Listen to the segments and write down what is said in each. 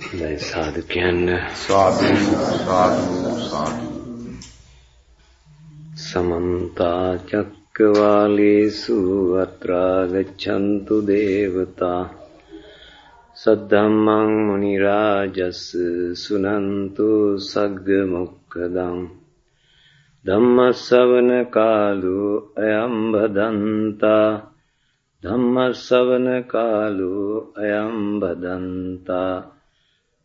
දැන් සාදු කියන්න. සාදු සාදු සාදු. සමන්ත චක්කවාලේසු අත්‍රා ගච්ඡන්තු දේවතා සද්ධම්මං මුනි රාජස් සුනන්තු සග්ග මොක්ඛදං ධම්මස්සවන කාලෝ අයම් බදන්තා ධම්මස්සවන කාලෝ අයම් බදන්තා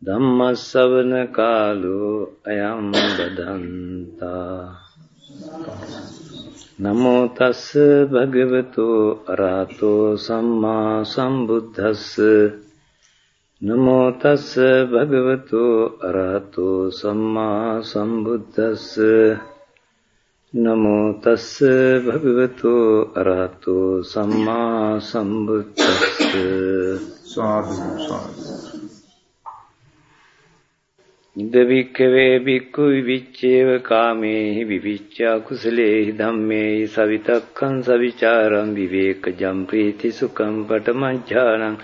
ධම්මස්සවන කාලෝ අයම් බදන්තා. නමෝ තස්ස භගවතු අරහතෝ සම්මා සම්බුද්දස්ස. නමෝ තස්ස භගවතු අරහතෝ සම්මා සම්බුද්දස්ස. නමෝ තස්ස භගවතු අරහතෝ සම්මා සම්බුද්දස්ස. සාදු සාදු. ඉදවික්කවේ බික්කු විවිච්චේව කාමේහි විවිච්ඡා කුසලේහි ධම්මේහි සවිතක්කං සවිචාරං විවේකජම් ප්‍රීති සුඛං පටමඥානං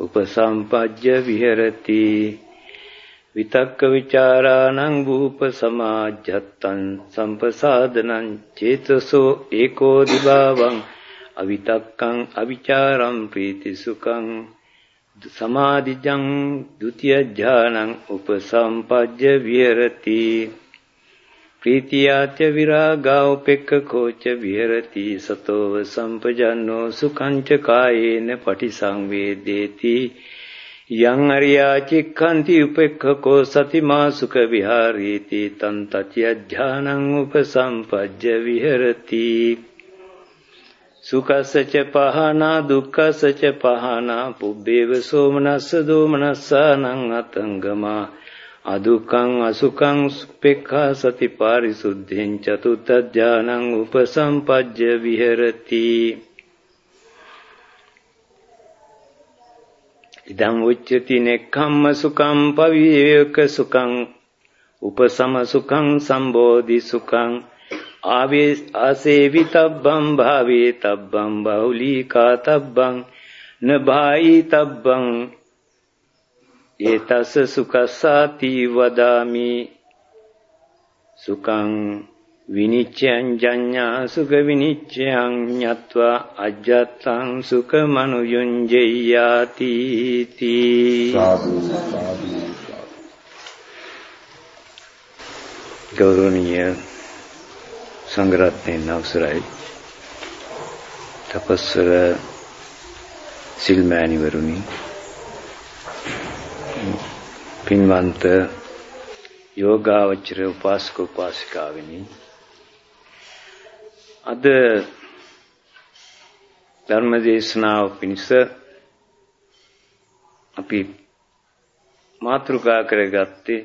උපසම්පජ්ජ විහෙරති. විතක්ක ਵਿਚාරාණං භූප සමාජත්තං සම්පසාදනං චේතසෝ ඒකෝ දිභාවං අවිතක්කං අවිචාරං ප්‍රීති සුඛං සමාධිජං ဒ ුතිය ඥානං උපසම්පජ්ජ විහෙරති. ප්‍රීතියාච විරාගා උපෙක්ඛකෝච විහෙරති. සතෝව සම්පජන්නෝ සුඛං ච කායේන පටිසංවේදේති. යං අරියා චික්ඛන්ති උපෙක්ඛකෝ සතිමා සුඛ විහාරීති. තන් තත්‍ය ඥානං උපසම්පජ්ජ විහෙරති. සුඛස්සච පහනා දුක්ඛස්සච පහනා පුබ්බේව සෝමනස්ස දෝමනස්සානං අතංගමා. අදුක්ඛං අසුඛං සුපෙක්ඛා සති පාරිසුද්ධෙන් චතුත්ථ ඥානං උපසම්පජ්ජ විහෙරති. ඉදං උච්චති නෙක්ඛම්ම සුඛං පවිවේක සුඛං උපසම සුඛං සම්බෝධි සුඛං ආවේ ආසේවිතබ්බං භාවේතබ්බං බහුලීකාතබ්බං නභායිතබ්බං ඒතස සුඛසාති වදාමි. සුඛං විනිච්ඡයං ජඤ්ඤා සුඛ විනිච්ඡයං ඤත්වා අජ්ජත්තං සුඛ මනුයුංජයාති තී. සාදු සාදු. ගෞරවනීය සංඝරත්නයන් අවසරයි. තපස්වර සිල්මෑණිවරුනි පින්වන්ත යෝගාවචර උපාසක උපාසිකාවෙනි අද ධර්ම දේශනාව පිණිස අපි මාතෘකා කරගත්තේ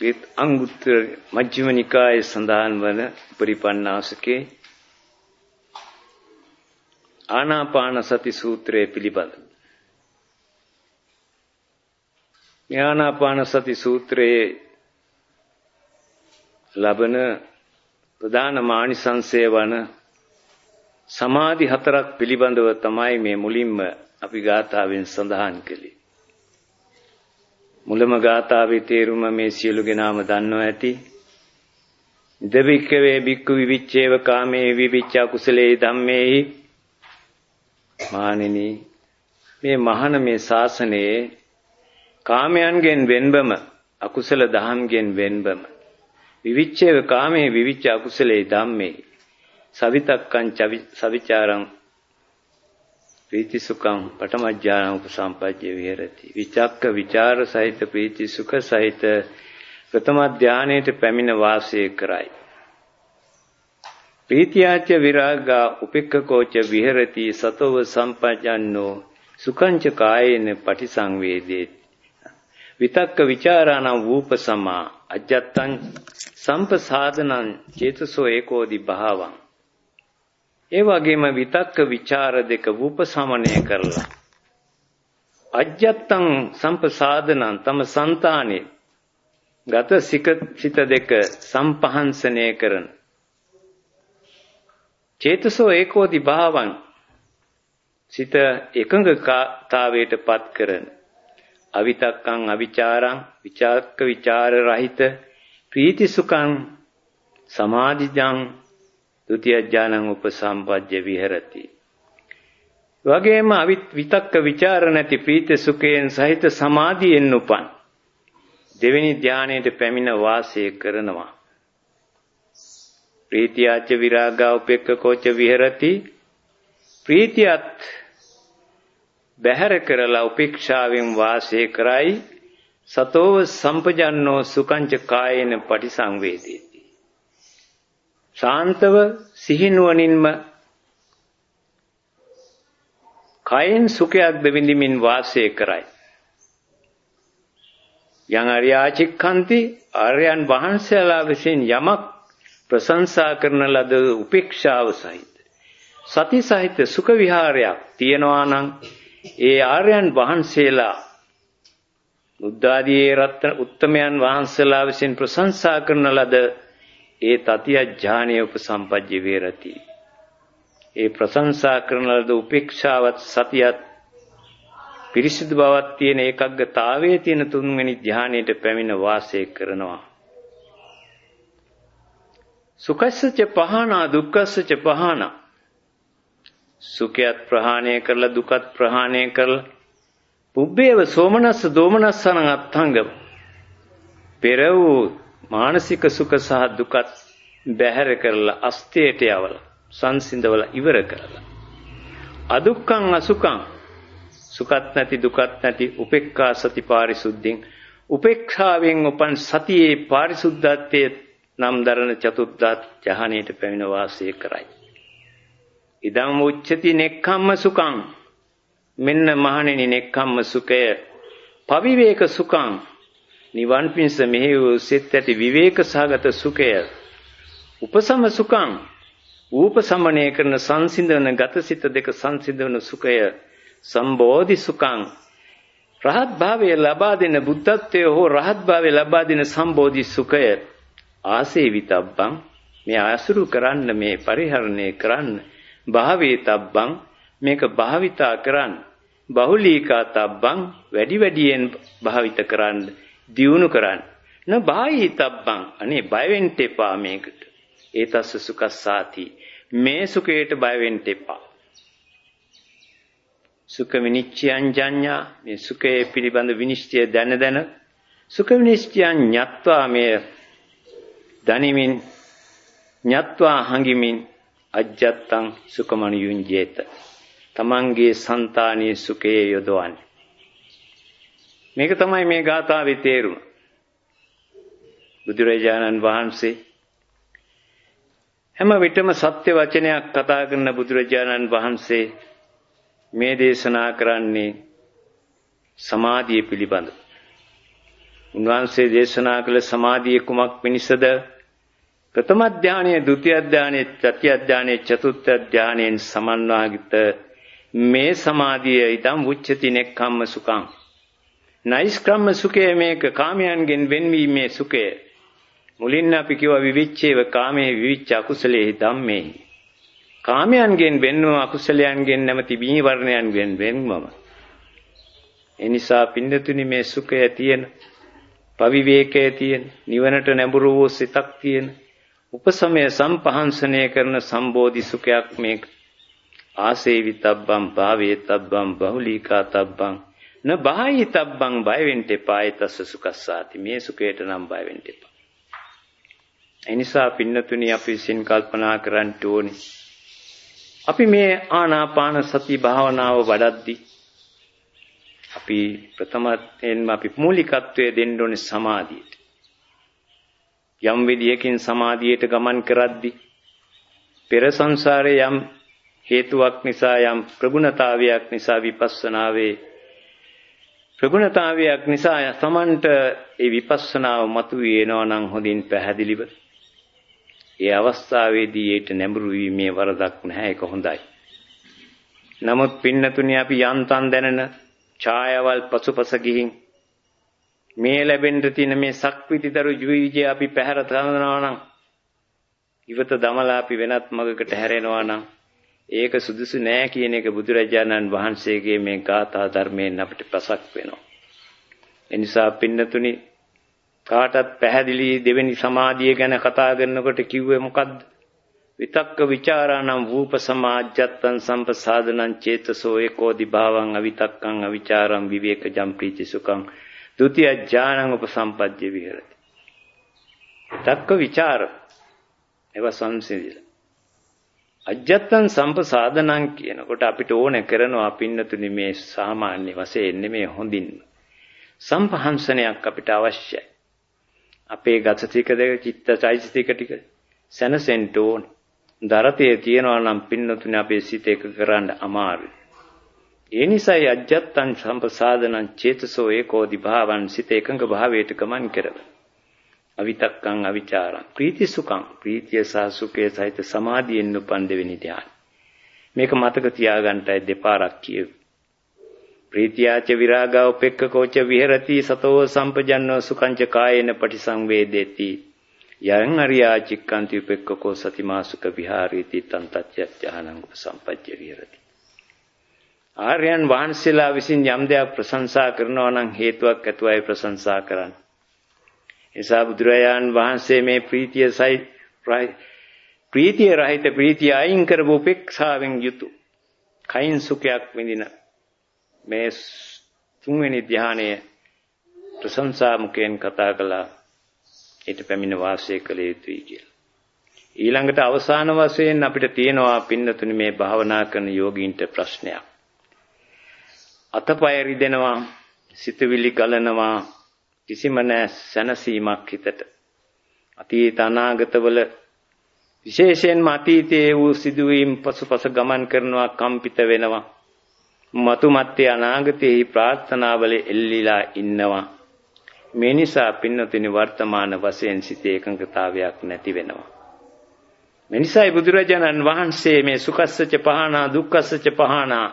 ඒත් අංගුත්තර මජ්ක්‍ධිම නිකායේ සඳහන් වන පරිපන්නාසකේ ආනාපාන සති සූත්‍රය පිළිබඳ ආනාපාන සති සූත්‍රයේ ලබන ප්‍රධාන මානිසංසය වන සමාධි හතරක් පිළිබඳව තමයි මේ මුලින්ම අපි ගාථාවෙන් සඳහන් කළේ. මුලම ගාථාවේ තේරුම මේ සියලු දෙනාම දන්නව ඇති. දෙවික්කවේ බික්කු විවිච්ඡේව කාමේ විවිච්ඡ කුසලේ ධම්මේහි මානිනී මේ මහාන මේ ශාසනයේ කාමයන්ගෙන් වෙන්බම අකුසල දහම්ගෙන් වෙන්බම විවිච්ඡේව කාමේ විවිච්ඡ අකුසලේ ධම්මේ සවිතක්කං සවිචාරං ප්‍රීති සුඛං පඨමඥාන උපසම්පජ්ජ විහෙරති. විචක්ක විචාර සහිත ප්‍රීති සුඛ සහිත ප්‍රථම ධානයේට පැමිණ වාසය කරයි. ප්‍රීතියාච විරාගා උපෙක්ඛකෝච විහෙරති සතව සම්පජන්නෝ සුඛංච කායේන පටිසංවේදේති. විතක්ක ਵਿਚාරාණං වූපසමා අජත්තං සම්පසාදනං චේතසෝ ඒකෝදි භාවං. ඒ වගේම විතක්ක ਵਿਚාර දෙක උපසමණය කරලා අජ්ජත්තං සම්පසාදනං තම సంతානේ ගත සිත දෙක සම්පහන්සනය කරන. චේතසෝ ඒකෝදි භාවං සිත එකඟතාවයටපත් කරන. අවිතක්කං අවිචාරං විචාක්ක විචාර රහිත ප්‍රීති සුඛං සමාධිජං ෘතියඥානං උපසම්පජ්ජ විහෙරති. වගේම විතක්ක ਵਿਚාර නැති ප්‍රීති සුඛයෙන් සහිත සමාධියෙන් උපන් දෙවෙනි ධානයට පැමිණ වාසය කරනවා. ප්‍රීතියාච විරාගා උපේක්ඛකෝච විහෙරති. ප්‍රීතියත් බැහැර කරලා උපේක්ෂාවෙන් වාසය කරයි සතෝව සම්පජන්නෝ සුකංච කායේන පටිසංවේදී ශාන්තව සිහිනුවණින්ම කයෙන් සුඛයක් දෙවිඳිමින් වාසය කරයි. යං අරියාචික්ඛන්ති ආර්යයන් වහන්සේලා විසින් යමක් ප්‍රශංසා කරන ලද උපේක්ෂාව සහිත සති සහිත සුඛ විහාරයක් තියනවා නම් ඒ ආර්යයන් වහන්සේලා බුද්ධ ආදී රත්න උත්තමයන් වහන්සේලා විසින් ප්‍රශංසා කරන ලද ඒ තතිය ඥානීය උපසම්පජ්ජ වේරති. ඒ ප්‍රශංසා කරන ලද උපේක්ෂාවත් සතියත් පිරිසිදු බවක් තියෙන ඒකග්ගතාවයේ තියෙන තුන්වෙනි ධානයට පැමිණ වාසය කරනවා. සුඛස්සච පහනා දුක්ඛස්සච පහනා සුඛයත් ප්‍රහාණය කරලා දුකත් ප්‍රහාණය කරලා පුබ්බේව සෝමනස්ස දෝමනස්සන අත්ංගම පෙර වූ මානසික සුඛ සහ දුකත් බැහැර කරලා අස්තේට යවලා සංසිඳවල ඉවර කරලා. අදුක්ඛං අසුඛං. සුඛත් නැති දුකත් නැති උපේක්ඛා සති පාරිසුද්ධින් උපේක්ෂාවෙන් උපන් සතියේ පාරිසුද්ධත්වයේ නම් දරන චතුත්ථ ජහණයට පැමිණ වාසය කරයි. ඉදං උච්චති නෙක්ඛම්ම සුඛං. මෙන්න මහණෙනි නෙක්ඛම්ම සුඛය. පවිවේක සුඛං. නිවන් පිණිස මෙහි වූ සිත් ඇති විවේක සහගත සුඛය උපසම සුඛං ූපසමණය කරන සංසිඳන ගතසිත දෙක සංසිඳන සුඛය සම්බෝධි සුඛං. රහත් භාවය ලබා දෙන බුද්ධත්වයේ හෝ රහත් භාවය ලබා දෙන සම්බෝධි සුඛය ආසේවිතබ්බං මේ ආසුරු කරන්න මේ පරිහරණය කරන්න භාවේතබ්බං මේක භාවිතා කරන්න. බහුලීකා තබ්බං. වැඩි වැඩියෙන් භාවිත කරන්න. දියුණු කරන්න. න බාහිතබ්බං. අනේ බය වෙන්න එපා මේකට. ඒතස්ස සුඛස්සාති මේ සුඛයට බය වෙන්න එපා. සුඛ විනිච්ඡයං ජඤ්ඤා. මේ සුඛයේ පිළිබඳ විනිශ්චය දැන දැන. සුඛ විනිශ්චයං ඤත්වා මේ දනිමින් ඤත්වා හංගිමින් අජ්ජත්තං සුඛමණියුංජේත තමන්ගේ సంతානයේ සුඛයේ යොදවන්නේ. මේක තමයි මේ ගාථාවේ තේරුම බුදුරජාණන් වහන්සේ හැම විටම සත්‍ය වචනයක් කතා කරන බුදුරජාණන් වහන්සේ මේ දේශනා කරන්නේ සමාධිය පිළිබඳ. උන්වහන්සේ දේශනා කළ සමාධිය කුමක් පිණිසද? ප්‍රථම ධානයේ ဒုတိ ය ධානයේ තෘතිය ධානයේ චතුර්ථ ධානයෙන් සමන්වාගිත මේ සමාධිය ඊටම් උච්චති නෙක්ඛම්ම සුඛං නයිස්ක්‍රම්ම සුඛය මේක. කාමයන්ගෙන් වෙන්වීමේ සුඛය. මුලින් අපි කිව්වා විවිච්ඡේව කාමයේ විවිච්ඡ අකුසලයේ ධම්මේ කාමයන්ගෙන් වෙන්ව අකුසලයන්ගෙන් නැමැති බී වර්ණයන්ගෙන් වෙන්වම එනිසා පින්නතුනි මේ සුඛය තියෙන පවිවේකයේ තියෙන නිවනට නැඹුරු වූ සිතක් තියෙන උපසමය සම්පහන්සනය කරන සම්බෝධි සුඛයක් මේක. ආසේවිතබ්බම් භාවේතබ්බම් බහුලීකාතබ්බම් න බාහිතබ්බම් බය වෙන්න එපා ඒතස්ස සුඛස්සාති මේ සුඛයට නම් බය වෙන්න එපා. එනිසා පින්නතුනි අපි විසින් කල්පනා කරන්න ඕනේ. අපි මේ ආනාපාන සති භාවනාව වඩද්දී අපි ප්‍රථමයෙන්ම අපි මූලිකත්වයේ දෙන්න ඕනේ සමාධියට. යම් විදියකින් සමාධියට ගමන් කරද්දී පෙර සංසාරේ යම් හේතුවක් නිසා යම් ප්‍රගුණතාවයක් නිසා විපස්සනාවේ ප්‍රගුණතාවයක් නිසා තමන්ට ඒ විපස්සනාව මතුවේ එනවා නම් හොඳින් පැහැදිලිව ඒ අවස්ථාවේදී ඊට නැඹුරු වීමේ වරදක් නැහැ ඒක හොඳයි. නමුත් පින්නතුනි අපි යන්තම් දැනන ඡායාවල් පසුපස ගිහින් මේ ලැබෙන්න තියෙන මේ සක්විතිතරු ජීවිතය අපි පැහැර තනනවා නම් ඉවත දමලා අපි වෙනත් මගකට හැරෙනවා නම් ඒක සුදුසු නෑ කියන එක බුදුරජාණන් වහන්සේගේ මේ ගාථා ධර්මයෙන් අපිට ප්‍රසක් වෙනවා. ඒ නිසා පින්නතුනි කාටත් පැහැදිලි දෙවෙනි සමාධිය ගැන කතා කරනකොට කිව්වේ මොකද්ද? විතක්ක ਵਿਚාරානම් වූප සමාජ්ජත්තං සම්පසාදනං චේතසෝ ඒකෝ දිභාවං අවිතක්කං අවිචාරං විවේකජම් ප්‍රීති සුඛං ဒုတိ ය ඥානං උපසම්පජ්ජ විහෙරති. විතක්ක ਵਿਚාර ඒවා සංසිඳිලා අජත්තං සම්පසාදනං කියනකොට අපිට ඕන කරනවා පින්නතුනි මේ සාමාන්‍ය වශයෙන් නෙමෙයි හොඳින් සම්පහන්සනයක් අපිට අවශ්‍යයි. අපේ ගත ටික දෙක චිත්ත චෛතසික ටික සැනසෙන්න ඕන. දරතේ තියනවා නම් පින්නතුනි අපේ සිත එක කරන්න අමාරුයි. ඒ නිසායි අජත්තං සම්පසාදනං චේතසෝ ඒකෝදි භාවං සිත එකඟ භාවයට ගමන් කරනවා අවිතක්කං අවිචාරං. ප්‍රීති සුඛං. ප්‍රීතිය සහ සුඛය සහිත සමාධියෙන් උපන් දෙවෙනි ධ්‍යාන. මේක මතක තියාගන්නයි දෙපාරක් කියු ප්‍රීතියාච විරාගා උපෙක්ඛකෝච විහෙරති සතෝ සම්පජන්නෝ සුඛංච කායේන පටිසංවේදේති. යං අරියා චික්කන්ති උපෙක්ඛකෝ සතිමා සුඛ විහාරීති තන් තත්‍යඥානං උපසම්පජ්ජ විහෙරති. ආර්යයන් වහන්සේලා විසින් යම් දෙයක් ප්‍රශංසා කරනවා නම් හේතුවක් ඇතුවයි ප්‍රශංසා කරන්නේ. එසා බුදුරජාන් වහන්සේ මේ ප්‍රීතිය සයි ප්‍රීතිය රහිත ප්‍රීතිය අයින් කරපු උපේක්ෂාවෙන් යුතු කයින් සුඛයක් විඳින මේ තුන්වෙනි ධානය ප්‍රශංසා මුකෙන් කතා කළා ඊට පැමිණ වාසය කළ යුතුයි කියලා. ඊළඟට අවසාන වශයෙන් අපිට තියෙනවා පින්නතුනි මේ භාවනා කරන යෝගීන්ට ප්‍රශ්නයක්. අතපය රිදෙනවා, සිතවිලි ගලනවා, කිසිම නැ සැනසීමක් හිතට. අතීත අනාගතවල විශේෂයෙන්ම අතීතයේ වූ සිදුවීම් පසුපස ගමන් කරනවා කම්පිත වෙනවා. මතු මත්තේ අනාගතයේ ප්‍රාර්ථනාවල එල්ලිලා ඉන්නවා. මේ නිසා පින්නතුනි වර්තමාන වශයෙන් සිතේ එකඟතාවයක් නැති වෙනවා. මේ නිසායි බුදුරජාණන් වහන්සේ මේ සුඛස්සච පහනා දුක්ඛස්සච පහනා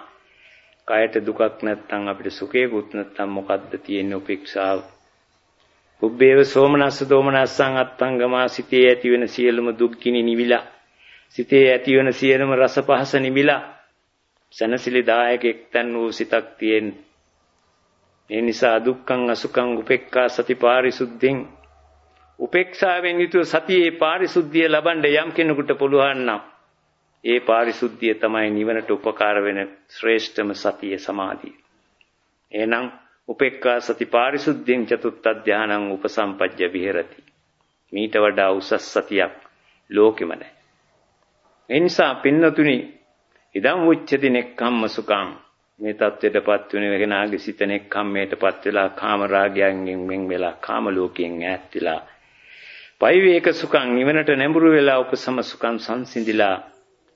කයට දුකක් නැත්නම් අපිට සුඛේකුත් නැත්නම් මොකද්ද තියෙන්නේ උපේක්ෂාව උබ්බේව සෝමනස්ස දෝමනස්සං අත්තංගමා සිතේ ඇති වෙන සියලුම දුක්ඛිනි නිවිලා. සිතේ ඇති වෙන සියලුම රස පහස නිවිලා. සනසිලි දායක එක්තන් වූ සිතක් තියෙන. ඒ නිසා දුක්ඛං අසුඛං උපේක්ඛා සති පාරිසුද්ධින් උපේක්ෂාවෙන් යුතුව සතියේ පාරිසුද්ධිය ලබන්න යම් කෙනෙකුට පුළුවන් නම් ඒ පාරිසුද්ධිය තමයි නිවනට උපකාර වෙන ශ්‍රේෂ්ඨම සතිය සමාධිය. එහෙනම් උපේක්ඛා සති පාරිසුද්ධියෙන් චතුත්ථ ධානං උපසම්පජ්ජ විහෙරති. මීට වඩා උසස් සතියක් ලෝකෙම නැහැ. ඒ නිසා පින්නතුනි ඉදම් උච්චති නෙක්ඛම්ම සුඛං මේ தත්වයටපත් වෙන වෙනාගේ සිත නෙක්ඛම්මයටපත් වෙලා කාම රාගයෙන් වෙන් වෙලා කාම ලෝකයෙන් ඈත් වෙලා පෛවේක සුඛං නිවනට නැඹුරු වෙලා උපසම සුඛං සංසිඳිලා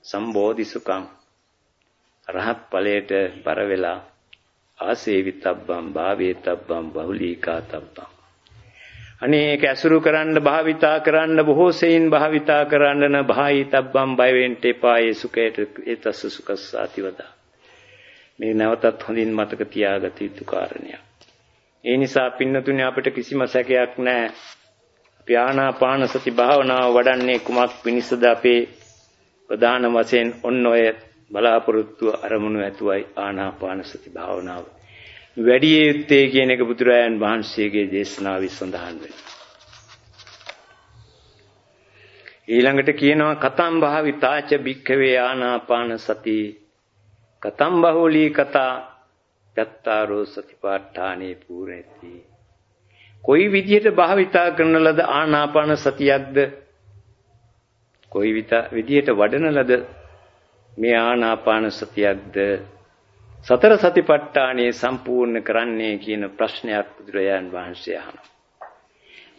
සම්බෝධි සුඛං රහත් ඵලයට බර වෙලා ආසේවිතබ්බම් භාවේතබ්බම් බහුලීකාතබ්බම් අනේක ඇසුරු කරන්න භාවිතා කරන්න බොහෝ සෙයින් භාවිතා කරන්න න භායිතබ්බම් බය වෙන්න එපා ඒ සුඛයට ඒතස්ස සුඛස්සාති වදා මේ නැවතත් හොඳින් මතක තියාගත යුතු කාරණයක්. ඒ නිසා පින්නතුනේ අපිට කිසිම සැකයක් නැහැ. අපි ආනාපාන සති භාවනාව වඩන්නේ කුමක් පිණිසද අපේ ප්‍රධාන වශයෙන්? ඔන්න ඔය බලාපොරොත්තු අරමුණු ඇතුවයි ආනාපාන සති භාවනාව. වැඩි යුත්තේ කියන එක බුදුරජාන් වහන්සේගේ දේශනාවේ සඳහන් වෙනවා. ඊළඟට කියනවා කතම් භාවිතාච භික්ඛවේ ආනාපාන සති කතම් බහූලී කතා යත්තාරෝ සතිපාඨානේ පූර්ණති කොයි විදිහට භාවිතා කරන ලද ආනාපාන සතියක්ද කොයි විදිහට වඩන ලද මේ ආනාපාන සතියක්ද සතර සතිපට්ඨානයේ සම්පූර්ණ කරන්නේ කියන ප්‍රශ්නයක් බුදුරජාන් වහන්සේ අහනවා.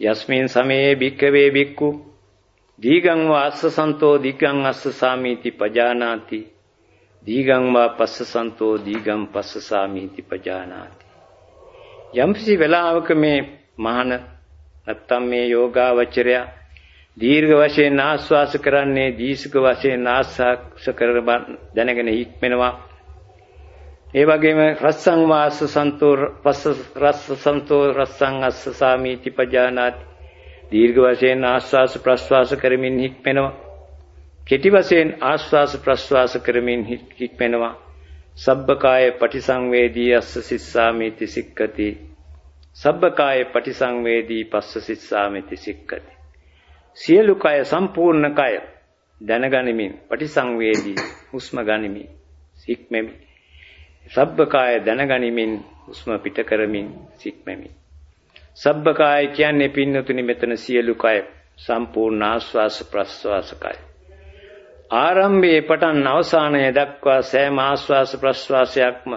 යස්මින් සමයේ භික්කවේ භික්ඛු දීගං වාස්ස සන්තෝ දීගං අස්ස සාමීති පජානාති දීගං වා පස්ස සන්තෝ දීගං පස්ස සාමීති පජානාති යම්සි වෙලාවක මේ මහන නැත්තම් මේ යෝගාවචරයා දීර්ඝ වශයෙන් ආස්වාස කරන්නේ දීර්ඝ වශයෙන් ආස්වාස කර දැනගෙන හික්මෙනවා ඒ වගේම රස්සං වාස සන්තෝ පස්ස රස්ස සන්තෝ රස්සං අස්ස සාමීති පජානාති. දීර්ඝ වශයෙන් ආස්වාස ප්‍රස්වාස කරමින් හික්මෙනවා කෙටි වශයෙන් ආස්වාස ප්‍රස්වාස කරමින් හික්මෙනවා සබ්බකාය පටිසංවේදී අස්ස සිස්සාමිති සික්කති. සබ්බකාය පටිසංවේදී පස්ස සිස්සාමිති සික්කති. සියලු කය සම්පූර්ණ කය දැනගනිමින් පටිසංවේදී හුස්ම ගනිමින් සික්මෙමි. සබ්බකාය දැනගනිමින් හුස්ම පිට කරමින් සික්මෙමි. සබ්බකාය කියන්නේ පින්නතුනි මෙතන සියලු කය සම්පූර්ණ ආස්වාස ප්‍රස්වාස කය. ආරම්භයේ පටන් අවසානය දක්වා සෑම ආස්වාස ප්‍රස්වාසයක්ම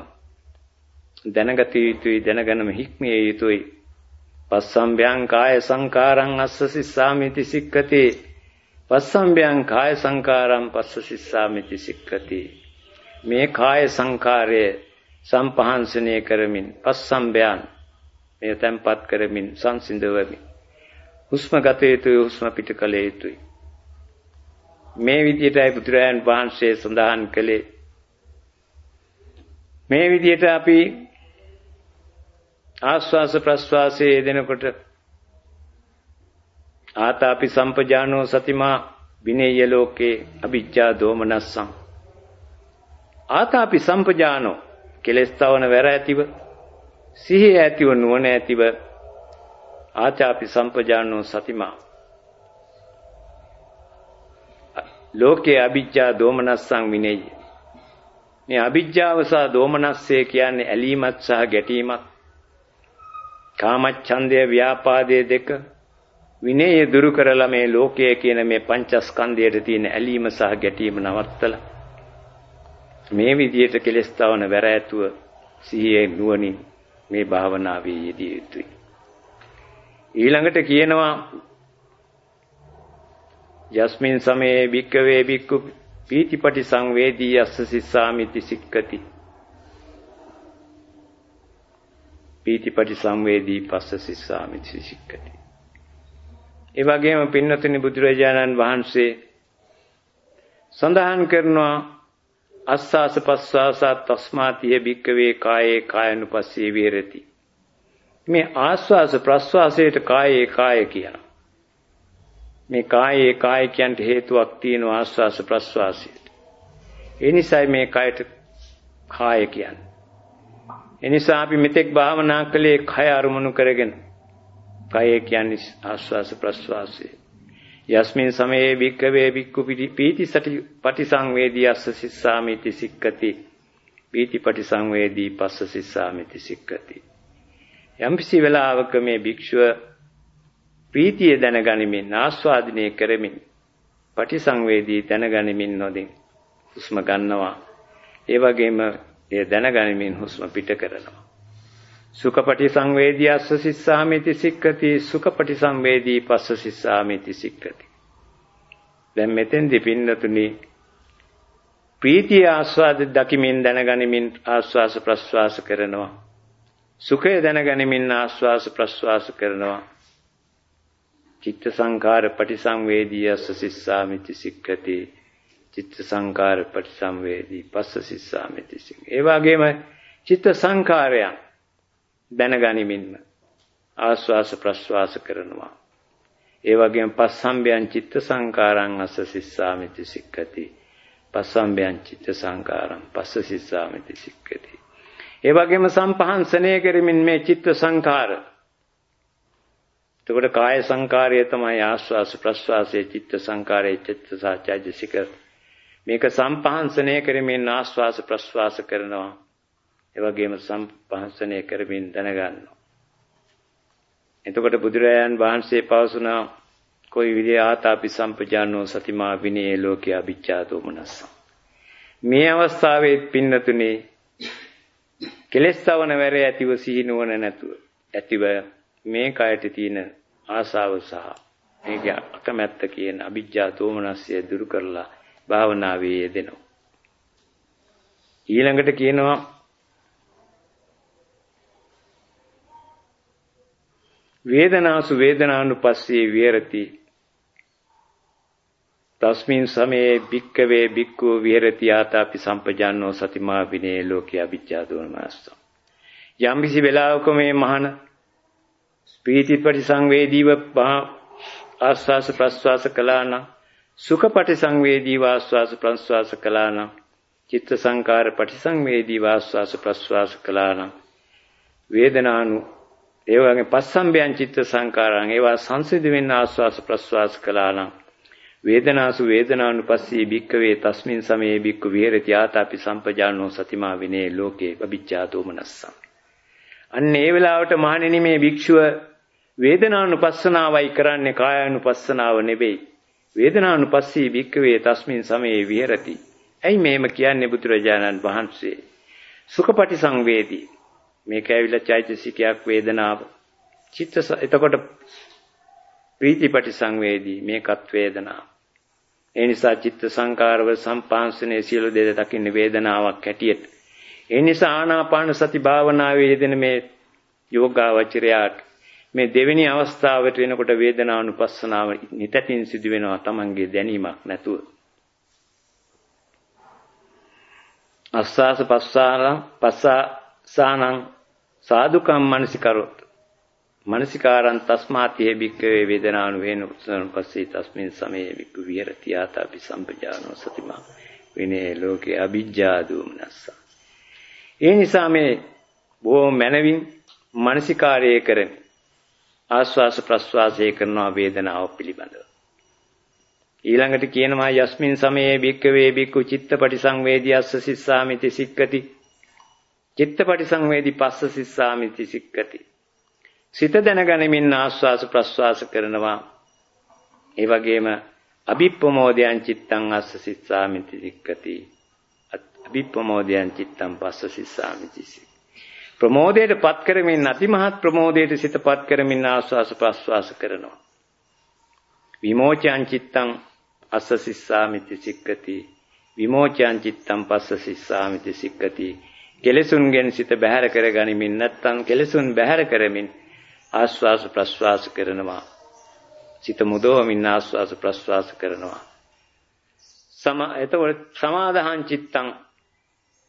දැනගත යුතුයි දැනගනම හික්මිය යුතුයි. පස්සම්බයං කාය සංකාරං අස්ස සිස්සාමිති සික්කති පස්සම්බයං කාය සංකාරං පස්ස සිස්සාමිති සික්කති මේ කාය සංකාරය සම්පහන්සනය කරමින් පස්සම්බයන් මෙය තැම්පත් කරමින් සංසිඳවමින් හුස්ම ගත යුතුයි හුස්ම පිට කළ යුතුයි. මේ විදිහටයි බුදුරයන් වහන්සේ සඳහන් කළේ. මේ විදිහට අපි ආස්වාස ප්‍රස්වාසයේ යෙදෙනකොට ආතාපි සම්පජානෝ සතිමා විනේය ලෝකේ අවිජ්ජා දෝමනස්සං. ආතාපි සම්පජානෝ කෙලස්තවන වැර ඇතිව සිහිය ඇතිව නුවණ ඇතිව ආචාපි සම්පජානෝ සතිමා. ලෝකේ අවිජ්ජා දෝමනස්සං විනේය. මේ අවිජ්ජාව සහ දෝමනස්සේ කියන්නේ ඇලීමත් සහ ගැටීමත් කාමච්ඡන්දය ව්‍යාපාදයේ දෙක විනය දුරු කරලා මේ ලෝකය කියන මේ පංචස්කන්ධයට තියෙන ඇලීම සහ ගැටීම නවත්තලා මේ විදිහට කෙලස්තාවන වැර ඇතුව සිහියේ නුවණින් මේ භාවනාවේ යෙදිය යුතුයි. ඊළඟට කියනවා යස්මින් සමේ භික්කවේ භික්ඛු පීතිපටි සංවේදී අස්ස සිස්සාමිති සික්කති. පීතිපටි සංවේදී පස්ස සිස්සාමිති සික්කති. ඒ වගේම පින්නතුනි බුදුරජාණන් වහන්සේ සඳහන් කරනවා අස්සාස පස්සාස තස්මාතිය භික්කවේ කායේ කායනුපස්සී විහෙරති. මේ ආස්වාස ප්‍රස්වාසයට කායේ කාය කියනවා මේ කායේ කාය කියන්ට හේතුවක් තියෙනවා ආස්වාස ප්‍රස්වාසයට. ඒ නිසායි මේ කයට කාය කියන්නේ. එනිසා අපි මෙතෙක් භාවනා කළේ කය අරමුණු කරගෙන කය කියන්නේ ආස්වාස ප්‍රස්වාසය. යස්මින් සමයේ වික්කවේ වික්කු පීති සති පටිසංවේදී අස්ස සිස්සාමිති සික්කති. පීති පටිසංවේදී පස්ස සිස්සාමිති සික්කති. යම්කිසි වෙලාවක මේ භික්ෂුව ප්‍රීතිය දැනගනිමින් ආස්වාදිනේ කරමින් පටිසංවේදී දැනගනිමින් නොදින් හුස්ම ගන්නවා. ඒ වගේම එය දැනගනිමින් හුස්ම පිට කරනවා. සුඛපටි සංවේදී අස්ස සිස්සාමිති සික්කති සුඛපටි සංවේදී පස්ස සිස්සාමිති සික්කති. දැන් මෙතෙන්දි පින්නතුනි ප්‍රීතිය ආස්වාද දකිමින් දැනගනිමින් ආස්වාස ප්‍රස්වාස කරනවා. සුඛය දැනගනිමින් ආස්වාස ප්‍රස්වාස කරනවා. චිත්ත සංඛාර පටිසංවේදී අස්ස සිස්සාමිති සික්කති චිත්ත සංකාර පටිසංවේදී පස්ස සිස්සාමිති සිං. ඒ වගේම චිත්ත සංකාරයන් දැනගනිමින්ම ආස්වාස ප්‍රස්වාස කරනවා. ඒ වගේම පස්සම්බයන් චිත්ත සංකාරං අස්ස සිස්සාමිති සික්කති. පස්සම්බයන් චිත්ත සංකාරං පස්ස සිස්සාමිති සික්කති. ඒ වගේම සම්පහන්සනය කරමින් මේ චිත්ත සංකාර එතකොට කාය සංකාරය තමයි ආස්වාස ප්‍රස්වාසයේ චිත්ත සංකාරයේ චිත්ත සාචාජසික මේක සම්පහන්සනය කරමින් ආස්වාස ප්‍රස්වාස කරනවා. ඒ වගේම සම්පහන්සනය කරමින් දැනගන්නවා. එතකොට බුදුරජාන් වහන්සේ පවසුනා කොයි විදිය ආතාපි සම්පජානෝ සතිමා විනේ ලෝකේ අභිච්ඡාදෝ මනස. මේ අවස්ථාවේ පින්නතුනේ කෙලස්තවන වැර ඇතිව සිහි නුවණ නැතුව ඇතිව මේ කයට තියෙන ආසාව සහ මේක අකමැත්ත කියන අභිජ්ජා දෝමනස්ය දුරු කරලා භාවනාවේ යෙදෙනවා. ඊළඟට කියනවා වේදනාසු වේදනානුපස්සේ විහෙරති තස්මින් සමේ භික්කවේ භික්ඛු විහෙරති ආතාපි සම්පජානෝ සතිමා විනේ ලෝකේ අවිජ්ජා දෝමනස්ස යම්කිසි වෙලාවක මේ මහන ප්‍රීති පරිසංවේදීව ආස්වාස ප්‍රස්වාස කළා නම් සුඛපටි සංවේදී වාස්වාස ප්‍රස්වාස කළානම් චිත්ත සංකාර පටිසංවේදී වාස්වාස ප්‍රස්වාස කළානම් වේදනානු ඒ වගේ පස්සම්බයන් චිත්ත සංකාරං ඒවා සංසිඳ වෙන්න ආස්වාස ප්‍රස්වාස කළානම් වේදනාසු වේදනානුපස්සී භික්කවේ තස්මින් සමයේ භික්ඛු විහෙරති ආතාපි සම්පජානෝ සතිමා විනේ ලෝකේ අවිජ්ජා දෝමනස්සං අන්න ඒ වෙලාවට මහණෙනි මේ භික්ෂුව වේදනානුපස්සනාවයි කරන්නේ කායානුපස්සනාව නෙවෙයි. වේදනානුපස්සී භික්කවේ තස්මින් සමයේ විහෙරති. ඇයි මේම කියන්නේ බුදුරජාණන් වහන්සේ? සුඛපටි සංවේදී මේක ඇවිල්ලා චෛතසිකයක් වේදනාව. චිත්ත එතකොට ප්‍රීතිපටි සංවේදී මේකත් වේදනාව. ඒ නිසා චිත්ත සංකාරව සම්පාංශනේ සියලු දෙද දකින්න වේදනාවක් හැටියට. ඒ නිසා ආනාපාන සති භාවනාවේ යෙදෙන මේ යෝගාවචරයාට මේ දෙවෙනි අවස්ථාවට වෙනකොට වේදනානුපස්සනාව නිතතින් සිදු වෙනවා Tamanගේ දැනීමක් නැතුව. අස්වාස පස්සාරං පස්සාසානං සාදුකම් මනසිකරොත් මනසිකාරං තස්මාති හේබික්කවේ වේදනානු වේන උත්සන පස්සේ තස්මින් සමේ වික්ඛු විහෙරති ආතාපි සම්පජානෝ සතිමා විනේ ලෝකේ අ비ජ්ජා දෝමනස්ස ඒ නිසා මේ බොහොම මනවින් මනසිකාරය කරමි ආස්වාස ප්‍රස්වාසය කරනවා වේදනාව පිළිබඳව ඊළඟට කියනවා යස්මින් සමයේ භික්කවේ භික්ඛු චිත්තපටි සංවේදියස්ස සිස්සාමිති සික්කති චිත්තපටි සංවේදී පස්ස සිස්සාමිති සික්කති සිත දැනගනිමින් ආස්වාස ප්‍රස්වාස කරනවා. ඒ වගේම අභිප්පමෝදයන් චිත්තං අස්ස සිස්සාමිති සික්කති. අභිප්පමෝදයන් චිත්තං පස්ස සිස්සාමිති සික්. ප්‍රමෝදයට පත් කරමින් අතිමහත් ප්‍රමෝදයට සිතපත් කරමින් ආස්වාස ප්‍රස්වාස කරනවා. විමෝචයන් චිත්තං අස්ස සිස්සාමිති සික්කති. විමෝචයන් චිත්තං පස්ස සිස්සාමිති සික්කති. කෙලසුන්ගෙන් සිත බැහැර කර ගනිමින් නැත්තම් කෙලසුන් බැහැර කරමින් ආස්වාස ප්‍රස්වාස කරනවා. සිත මුදවමින් ආස්වාස ප්‍රස්වාස කරනවා. සම එතකොට සමාදාහං චිත්තං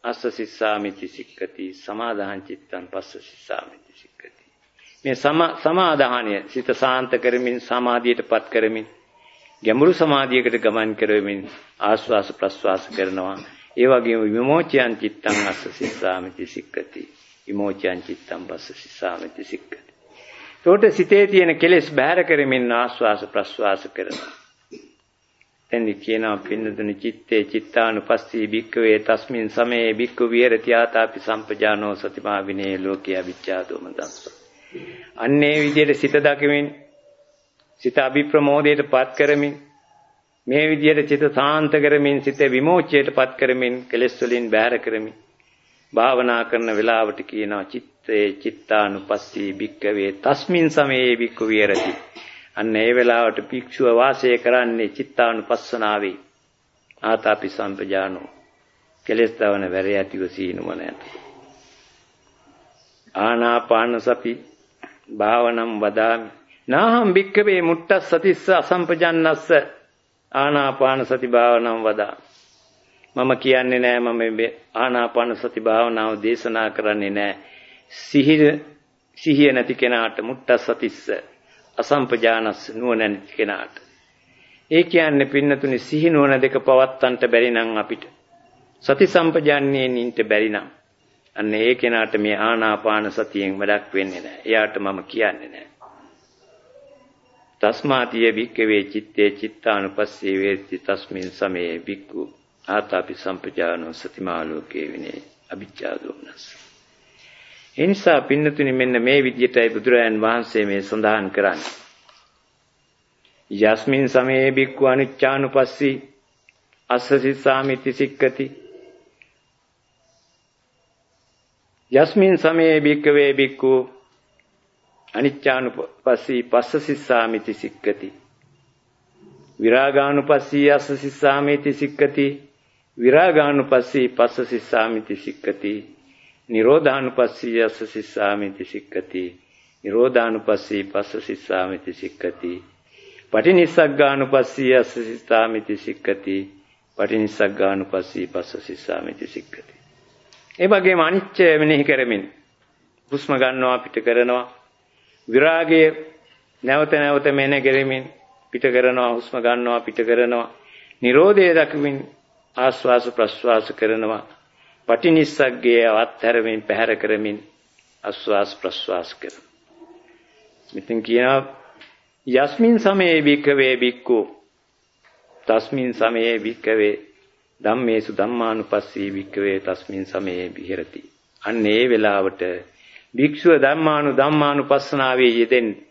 අස්ස සිස්සාමිති සික්කති සමාදාහං චිත්තං පස්ස සිස්සාමිති සික්කති. මේ සම සමාදාහණය සිත සාන්ත කරමින් සමාධියටපත් කරමින් ගැඹුරු සමාධියකට ගමන් කරමින් ආස්වාස ප්‍රස්වාස කරනවා. ඒ වගේම විමෝචයන් චිත්තං අස්ස සිස්සාමිති සික්කති. විමෝචයන් චිත්තං පස්ස සිස්සාමිති සික්කති. ඒකට සිතේ තියෙන කෙලෙස් බැහැර කරමින් ආස්වාස ප්‍රස්වාස කරනවා. එතෙන්දි කියනවා පින්නතුනි චිත්තේ චිත්තානුපස්සී භික්කවේ තස්මින් සමේ භික්ඛු විහෙරති ආතාපි සම්පජානෝ සතිමා විනේ ලෝකේ අවිච්ඡා දෝමදස්ස. අන්නේ විදිහට සිත දකිමින් සිත අභිප්‍රමෝදයට පත් කරමින් මේ විදිහට සිත සාන්ත කරමින් සිත විමෝචයට පත් කරමින් කෙලෙස් වලින් බැහැර කරමින් භාවනා කරන වෙලාවට කියනවා චිත්තේ චිත්තානුපස්සී භික්කවේ තස්මින් සමයේ භික්ඛු විහෙරති. අන්න ඒ වෙලාවට භික්ෂුව වාසය කරන්නේ චිත්තානුපස්සනාවේ. ආතාපි සම්පජානෝ. කෙලස් දවන වැරේ ඇතිව සීනුම නැත. ආනාපාන සති භාවනම් වදාමි. නාහම් භික්කවේ මුට්ටස් සතිස්ස අසම්පජන්නස්ස ආනාපාන සති භාවනම් වදාමි. මම කියන්නේ නෑ මම ආනාපාන සති භාවනාව දේශනා කරන්නේ නෑ සිහිය සිහිය නැති කෙනාට මුට්ටසතිස්ස අසම්පජානස් නුවණ නැති කෙනාට ඒ කියන්නේ පින්නතුනි සිහි නුවණ දෙක පවත්තන්ට බැරි නම් අපිට සති සම්පජාන්නේ නින්ට බැරි නම් අන්න ඒ කෙනාට මේ ආනාපාන සතියෙන් වැඩක් වෙන්නේ නැහැ. එයාට මම කියන්නේ නැහැ. තස්මාතිය වික්කවේ චිත්තේ චිත්තානුපස්සේ වේති තස්මින් සමේ වික්කු ආතාපි සම්පජානෝ සතිමාලෝකේ විනේ අභිජ්ජා දෝමනස්. ඒ නිසා පින්නතුනි මෙන්න මේ විදිහටයි බුදුරයන් වහන්සේ මේ සඳහන් කරන්නේ. යස්මින් සමයේ බික්ඛු අනිච්චානුපස්සී අස්සසි සාමිති සික්කති. යස්මින් සමයේ බික්කවේ බික්ඛු අනිච්චානුපස්සී පස්සසි සාමිති සික්කති. විරාගානුපස්සී අස්සසි සාමිති සික්කති. විරාගානුපස්සී පස්ස සිස්සාමිති සික්කති. නිරෝධානුපස්සී අස්ස සිස්සාමිති සික්කති. නිරෝධානුපස්සී පස්ස සිස්සාමිති සික්කති. පටිනිස්සග්ගානුපස්සී අස්ස සිස්සාමිති සික්කති. පටිනිස්සග්ගානුපස්සී පස්ස සිස්සාමිති සික්කති. ඒ වගේම අනිච්චය මෙනෙහි කරමින් හුස්ම ගන්නවා පිට කරනවා. විරාගය නැවත නැවත මෙනෙහි කරමින් පිට කරනවා හුස්ම ගන්නවා පිට කරනවා. Nirodhe දක්මින් ආස්වාස ප්‍රස්වාස කරනවා. පටිනිස්සග්ගේ අවත්තරමින් පැහැර කරමින් ආස්වාස ප්‍රස්වාස කරනවා. මෙතෙන් කියනවා යස්මින් සමයේ භික්ඛවේ භික්ඛු තස්මින් සමයේ භික්ඛවේ ධම්මේසු ධම්මානුපස්සී භික්ඛවේ තස්මින් සමයේ විහෙරති. අන්න ඒ වෙලාවට භික්ෂුව ධම්මානු ධම්මානුපස්සනාවේ යෙදෙන්නේ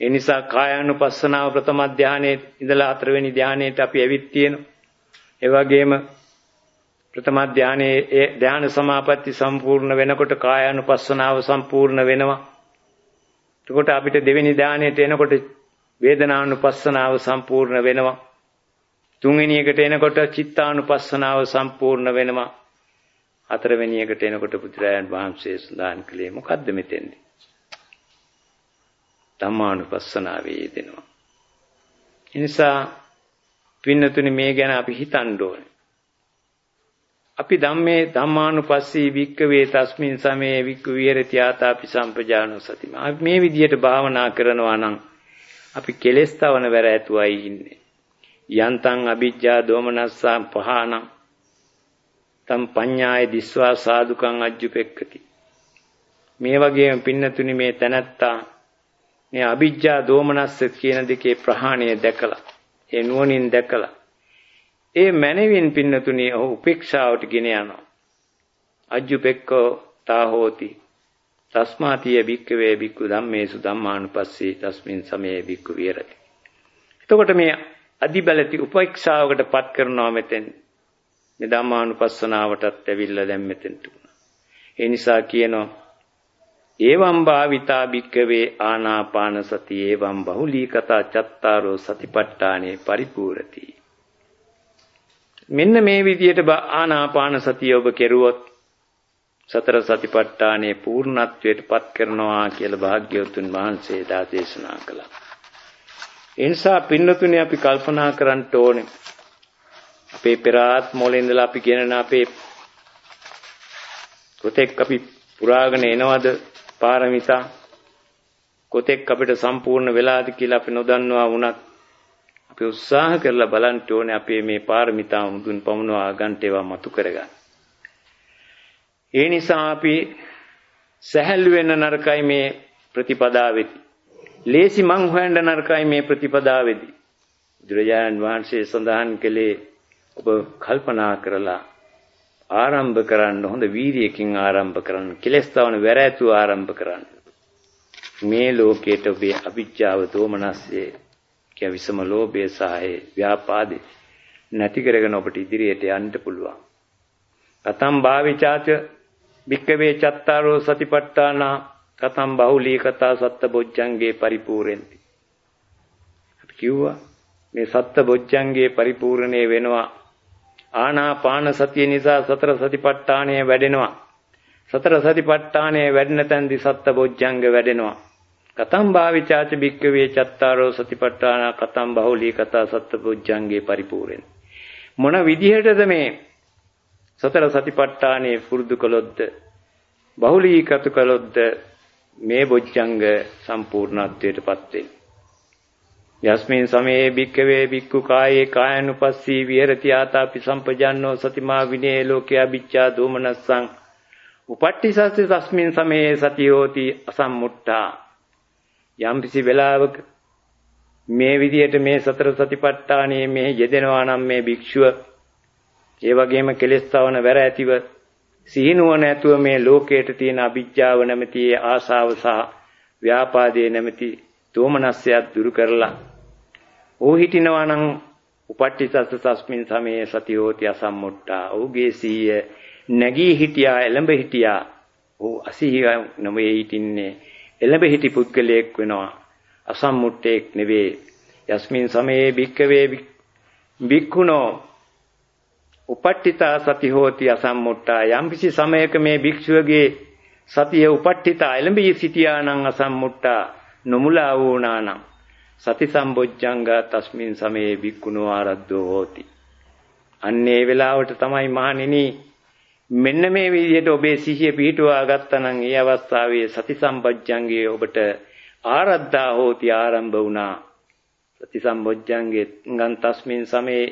ඒ නිසා කායානුපස්සනාව ප්‍රථම ධානයේ ඉඳලා හතරවෙනි ධානයට අපි ඇවිත් තියෙනවා. ඒ වගේම ප්‍රථම ධානයේ ඒ ධාන සමාපatti සම්පූර්ණ වෙනකොට කායානුපස්සනාව සම්පූර්ණ වෙනවා. එතකොට අපිට දෙවෙනි ධානයට එනකොට වේදනානුපස්සනාව සම්පූර්ණ වෙනවා. තුන්වෙනි එකට එනකොට චිත්තානුපස්සනාව සම්පූර්ණ වෙනවා. හතරවෙනි එකට එනකොට බුදුරජාණන් වහන්සේ සඳහන් කළේ මොකද්ද මෙතෙන්දී? ධම්මානුපස්සනාවේ යෙදෙනවා. එනිසා පින්නතුනි මේ ගැන අපි හිතන්න ඕනේ. අපි ධම්මේ ධම්මානුපස්සී වික්කවේ තස්මින් සමේ වික්කු විහෙරති ආතාපි සම්පජානෝ සතිම. අපි මේ විදිහට භාවනා කරනවා නම් අපි කෙලෙස් තවන වැර ඇතුවයි ඉන්නේ. යන්තං අ비ජ්ජා දෝමනස්සා පහානං තම් පඤ්ඤාය දිස්වා සාදුකං අජ්ජුපෙක්කති. මේ වගේම පින්නතුනි මේ තැනැත්තා මේ අවිජ්ජා දෝමනස්ස කියන දෙකේ ප්‍රහාණය දැකලා ඒ නුවණින් දැකලා ඒ මනවින් පින්නතුණි ඔහු උපේක්ෂාවට ගෙන යනවා. අජ්ජුපෙක්කෝ තා හෝති තස්මාතිය භික්කවේ භික්ඛු ධම්මේසු ධම්මානුපස්සී තස්මින් සමයේ භික්ඛු විහෙරති. එතකොට මේ අදිබලති උපේක්ෂාවකට පත් කරනවා මෙතෙන්. මේ ධම්මානුපස්සනාවටත් ඇවිල්ලා දැන් මෙතෙන්ට ඒ නිසා කියනවා ඒවම් භාවිතා භික්කවේ ආනාපාන සති ඒවම් බහුලී කතා චත්තාරෝ සතිපට්ඨානේ පරිපූර්ණති. මෙන්න මේ විදියට ආනාපාන සතිය ඔබ කෙරුවොත් සතර සතිපට්ඨානේ පූර්ණත්වයට පත් කරනවා කියලා භාග්‍යවතුන් වහන්සේ දා දේශනා කළා. ඒ නිසා පින්නතුනේ අපි කල්පනා කරන්න ඕනේ. අපේ පෙර ආත්මවල ඉඳලා අපි ගෙනන අපේ කොතෙක් අපි පුරාගෙන එනවද පාරමිතා කොතෙක් අපිට සම්පූර්ණ වෙලාද කියලා අපි නොදන්නවා වුණත් අපි උත්සාහ කරලා බලන්න ඕනේ අපේ මේ පාරමිතා මුදුන් පමුණවා ගන්නට ඒවා මතු කරගන්න. ඒ නිසා අපි සැහැල්ලු වෙන නරකයි මේ ප්‍රතිපදාවෙදි. ලේසි මං හොයන්න නරකයි මේ ප්‍රතිපදාවෙදි. බුදුරජාණන් වහන්සේ සඳහන් කළේ ඔබ කල්පනා කරලා ආරම්භ කරන්න හොඳ වීර්යයෙන් ආරම්භ කරන්න කෙලස් තවන වැරැතු ආරම්භ කරන්න මේ ලෝකයට ඔබේ අවිජ්ජාව දෝමනස්සේ කිය විසම ලෝභය සහය ව්‍යාපාදේ නැති කරගෙන ඔබට ඉදිරියට යන්න පුළුවන් කතම් භාවිචාච භික්කවේ චත්තාරෝ සතිපට්ඨාන කතම් බහුලී කතා සත්ත බොජ්ජංගේ පරිපූර්ණති අපි කිව්වා මේ සත්ත බොජ්ජංගේ පරිපූර්ණේ වෙනවා ආනාපාන සතිය නිසා සතර සතිපට්ඨානය වැඩෙනවා. සතර සතිපට්ඨානය වැඩෙන තැන්දි සත්ත බොජ්ජංග වැඩෙනවා. කතම් භාවිචාච භික්කවේ චත්තාරෝ සතිපට්ඨාන කතම් බහුලී කතා සත්ත බොජ්ජංගේ පරිපූර්ණ. මොන විදිහටද මේ සතර සතිපට්ඨානයේ පුරුදු කළොත්ද බහුලීකතු කළොත්ද මේ බොජ්ජංග සම්පූර්ණත්වයටපත් වෙන්නේ. යස්මින් සමයේ භික්කවේ භික්ඛු කායේ කායනුපස්සී විහෙරති ආතාපි සම්පජන්නෝ සතිමා විනේ ලෝකයා විච්ඡා දෝමනස්සං උපට්ඨිසස්ස තස්මින් සමයේ සතියෝති අසම්මුට්ඨා යම්කිසි වෙලාවක මේ විදියට මේ සතර සතිපට්ඨානයේ මේ යෙදෙනවා නම් මේ භික්ෂුව ඒ වගේම කෙලෙස් තවන වැර ඇතිව සිහිනුවන ඇතුව මේ ලෝකයට තියෙන අවිජ්ජාව නැමැති ආශාව සහ ව්‍යාපාදයේ නැමැති දෝමනස්සයත් දුරු කරලා ඕ හිටිනවා නම් උපට්ඨිසස්ස තස්මින් සමයේ සතියෝති අසම්මුට්ටා. ඔහුගේ සීය නැගී හිටියා එළඹ හිටියා. ඔහු අසීහ නොවේ හිටින්නේ එළඹ හිටි පුද්ගලයෙක් වෙනවා. අසම්මුට්ටෙක් නෙවේ. යස්මින් සමයේ භික්කවේ භික්ඛුනෝ උපට්ඨිතා සති හෝති අසම්මුට්ටා යම්කිසි සමයක මේ භික්ෂුවගේ සතිය උපට්ඨිතා එළඹී සිටියා නම් අසම්මුට්ටා නොමුලා වුණා නම් සති සම්බොජ්ජංගා තස්මින් සමයේ බික්කුණෝ ආරද්ධෝ හෝති. අන්නේ වෙලාවට තමයි මහණෙනි මෙන්න මේ විදිහට ඔබේ සිහිය පිහිටුවා ගත්තනම් ඒ අවස්ථාවේ සති සම්බොජ්ජංගේ ඔබට ආරද්ධා හෝති ආරම්භ වුණා. සති සම්බොජ්ජංගේ ගන් තස්මින් සමයේ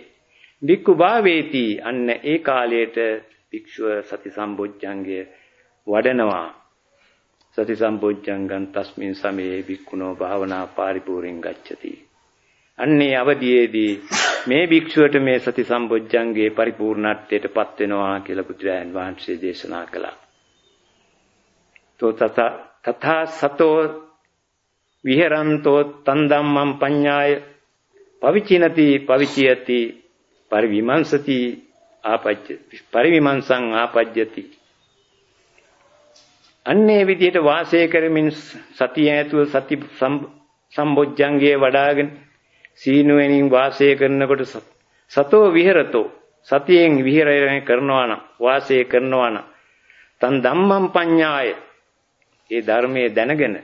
භික්ඛු භාවේති. අන්න ඒ කාලයට භික්ෂුව සති සම්බොජ්ජංගය වඩනවා. සති සම්බොජ්ජංගං තස්මින් සමයේ භික්ඛුනෝ භාවනා පාරිපූර්ණං ගච්ඡති. අන්නේ අවදියේදී මේ භික්ෂුවට මේ සති සම්බොජ්ජංගේ පරිපූර්ණත්වයටපත් වෙනවා කියලා බුදුරජාන් වහන්සේ දේශනා කළා. තෝ තත තථා සතෝ විහෙරන්තෝ තන් ධම්මං පඤ්ඤාය පවිචිනති පවිචියති පරිවිමංසති ආපජ්ජ පරිවිමංසං ආපජ්ජති අන්නේ විදිහට වාසය කරමින් සතිය ඇතුව සති සම්බොජ්ජංගයේ වඩාගෙන සීනුවෙනින් වාසය කරනකොට සතෝ විහෙරතෝ. සතියෙන් විහෙරණය කරනවා නම් වාසය කරනවා නම්. තන් ධම්මං පඤ්ඤාය. ඒ ධර්මයේ දැනගෙන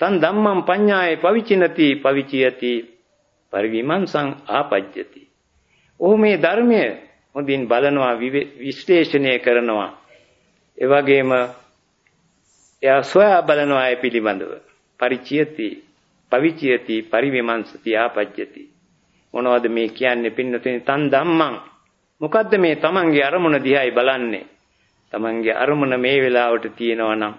තන් ධම්මං පඤ්ඤාය පවිචිනති පවිචියති පරිවිමංසං ආපජ්ජති. ඔහු මේ ධර්මය හොඳින් බලනවා විශ්ලේෂණය කරනවා. ඒ වගේම එයා සොයා බලනවා ඒ පිළිබඳව. පරිචියති. පවිචියති පරිවිමංසති ආපජ්ජති. මොනවද මේ කියන්නේ පින්නතුනි? තන් ධම්මං. මොකද්ද මේ තමන්ගේ අරමුණ දිහායි බලන්නේ? තමන්ගේ අරමුණ මේ වෙලාවට තියෙනවා නම්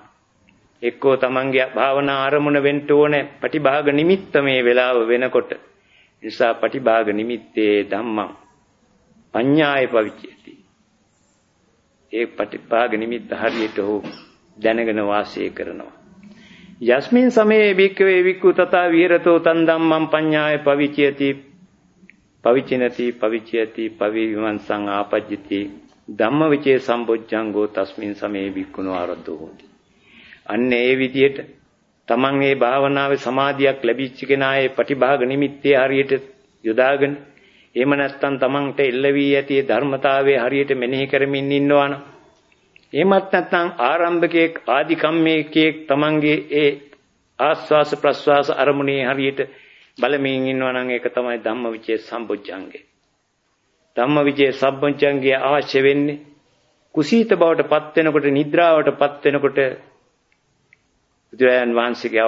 එක්කෝ තමන්ගේ භාවනා අරමුණ වෙන්න ඕනේ ප්‍රතිභාග නිමිත්ත මේ වෙලාව වෙනකොට. නිසා ප්‍රතිභාග නිමිත්තේ ධම්මං. පඤ්ඤාය පවිච්‍යති ඒ ප්‍රතිභාග නිමිත්ත හරියට ඔහු දැනගෙන වාසය කරනවා. යස්මින් සමයේ භික්ඛවේ වික්ඛු තථා විහෙරතෝ තන් ධම්මං පඤ්ඤාය පවිච්‍යති පවිචිනති පවිච්‍යති පවිවිමංසං ආපජ්ජති. ධම්මවිචේ සම්බොජ්ජංගෝ තස්මින් සමයේ භික්ඛුනෝ ආරද්ධෝ හෝති. අන්න ඒ විදියට තමන් මේ භාවනාවේ සමාධියක් ලැබිච්ච කෙනායේ ප්‍රතිභාග නිමිත්තේ හරියට යොදාගෙන එහෙම නැත්නම් තමන්ට එල්ල වී ඇති ධර්මතාවයේ හරියට මෙනෙහි කරමින් ඉන්නවනම් එහෙමත් නැත්නම් ආරම්භකයේ ආදි කම්මේකයේ තමන්ගේ ඒ ආස්වාස ප්‍රස්වාස අරමුණේ හරියට බලමින් ඉන්නවා නම් ඒක තමයි ධම්මවිචේ සම්බොජ්ජංගේ. ධම්මවිචේ සම්බොජ්ජංගේ අවශ්‍ය වෙන්නේ කුසීත බවට පත් වෙනකොට නිද්‍රාවට පත් වෙනකොට බුදුරජාන් වහන්සේගේ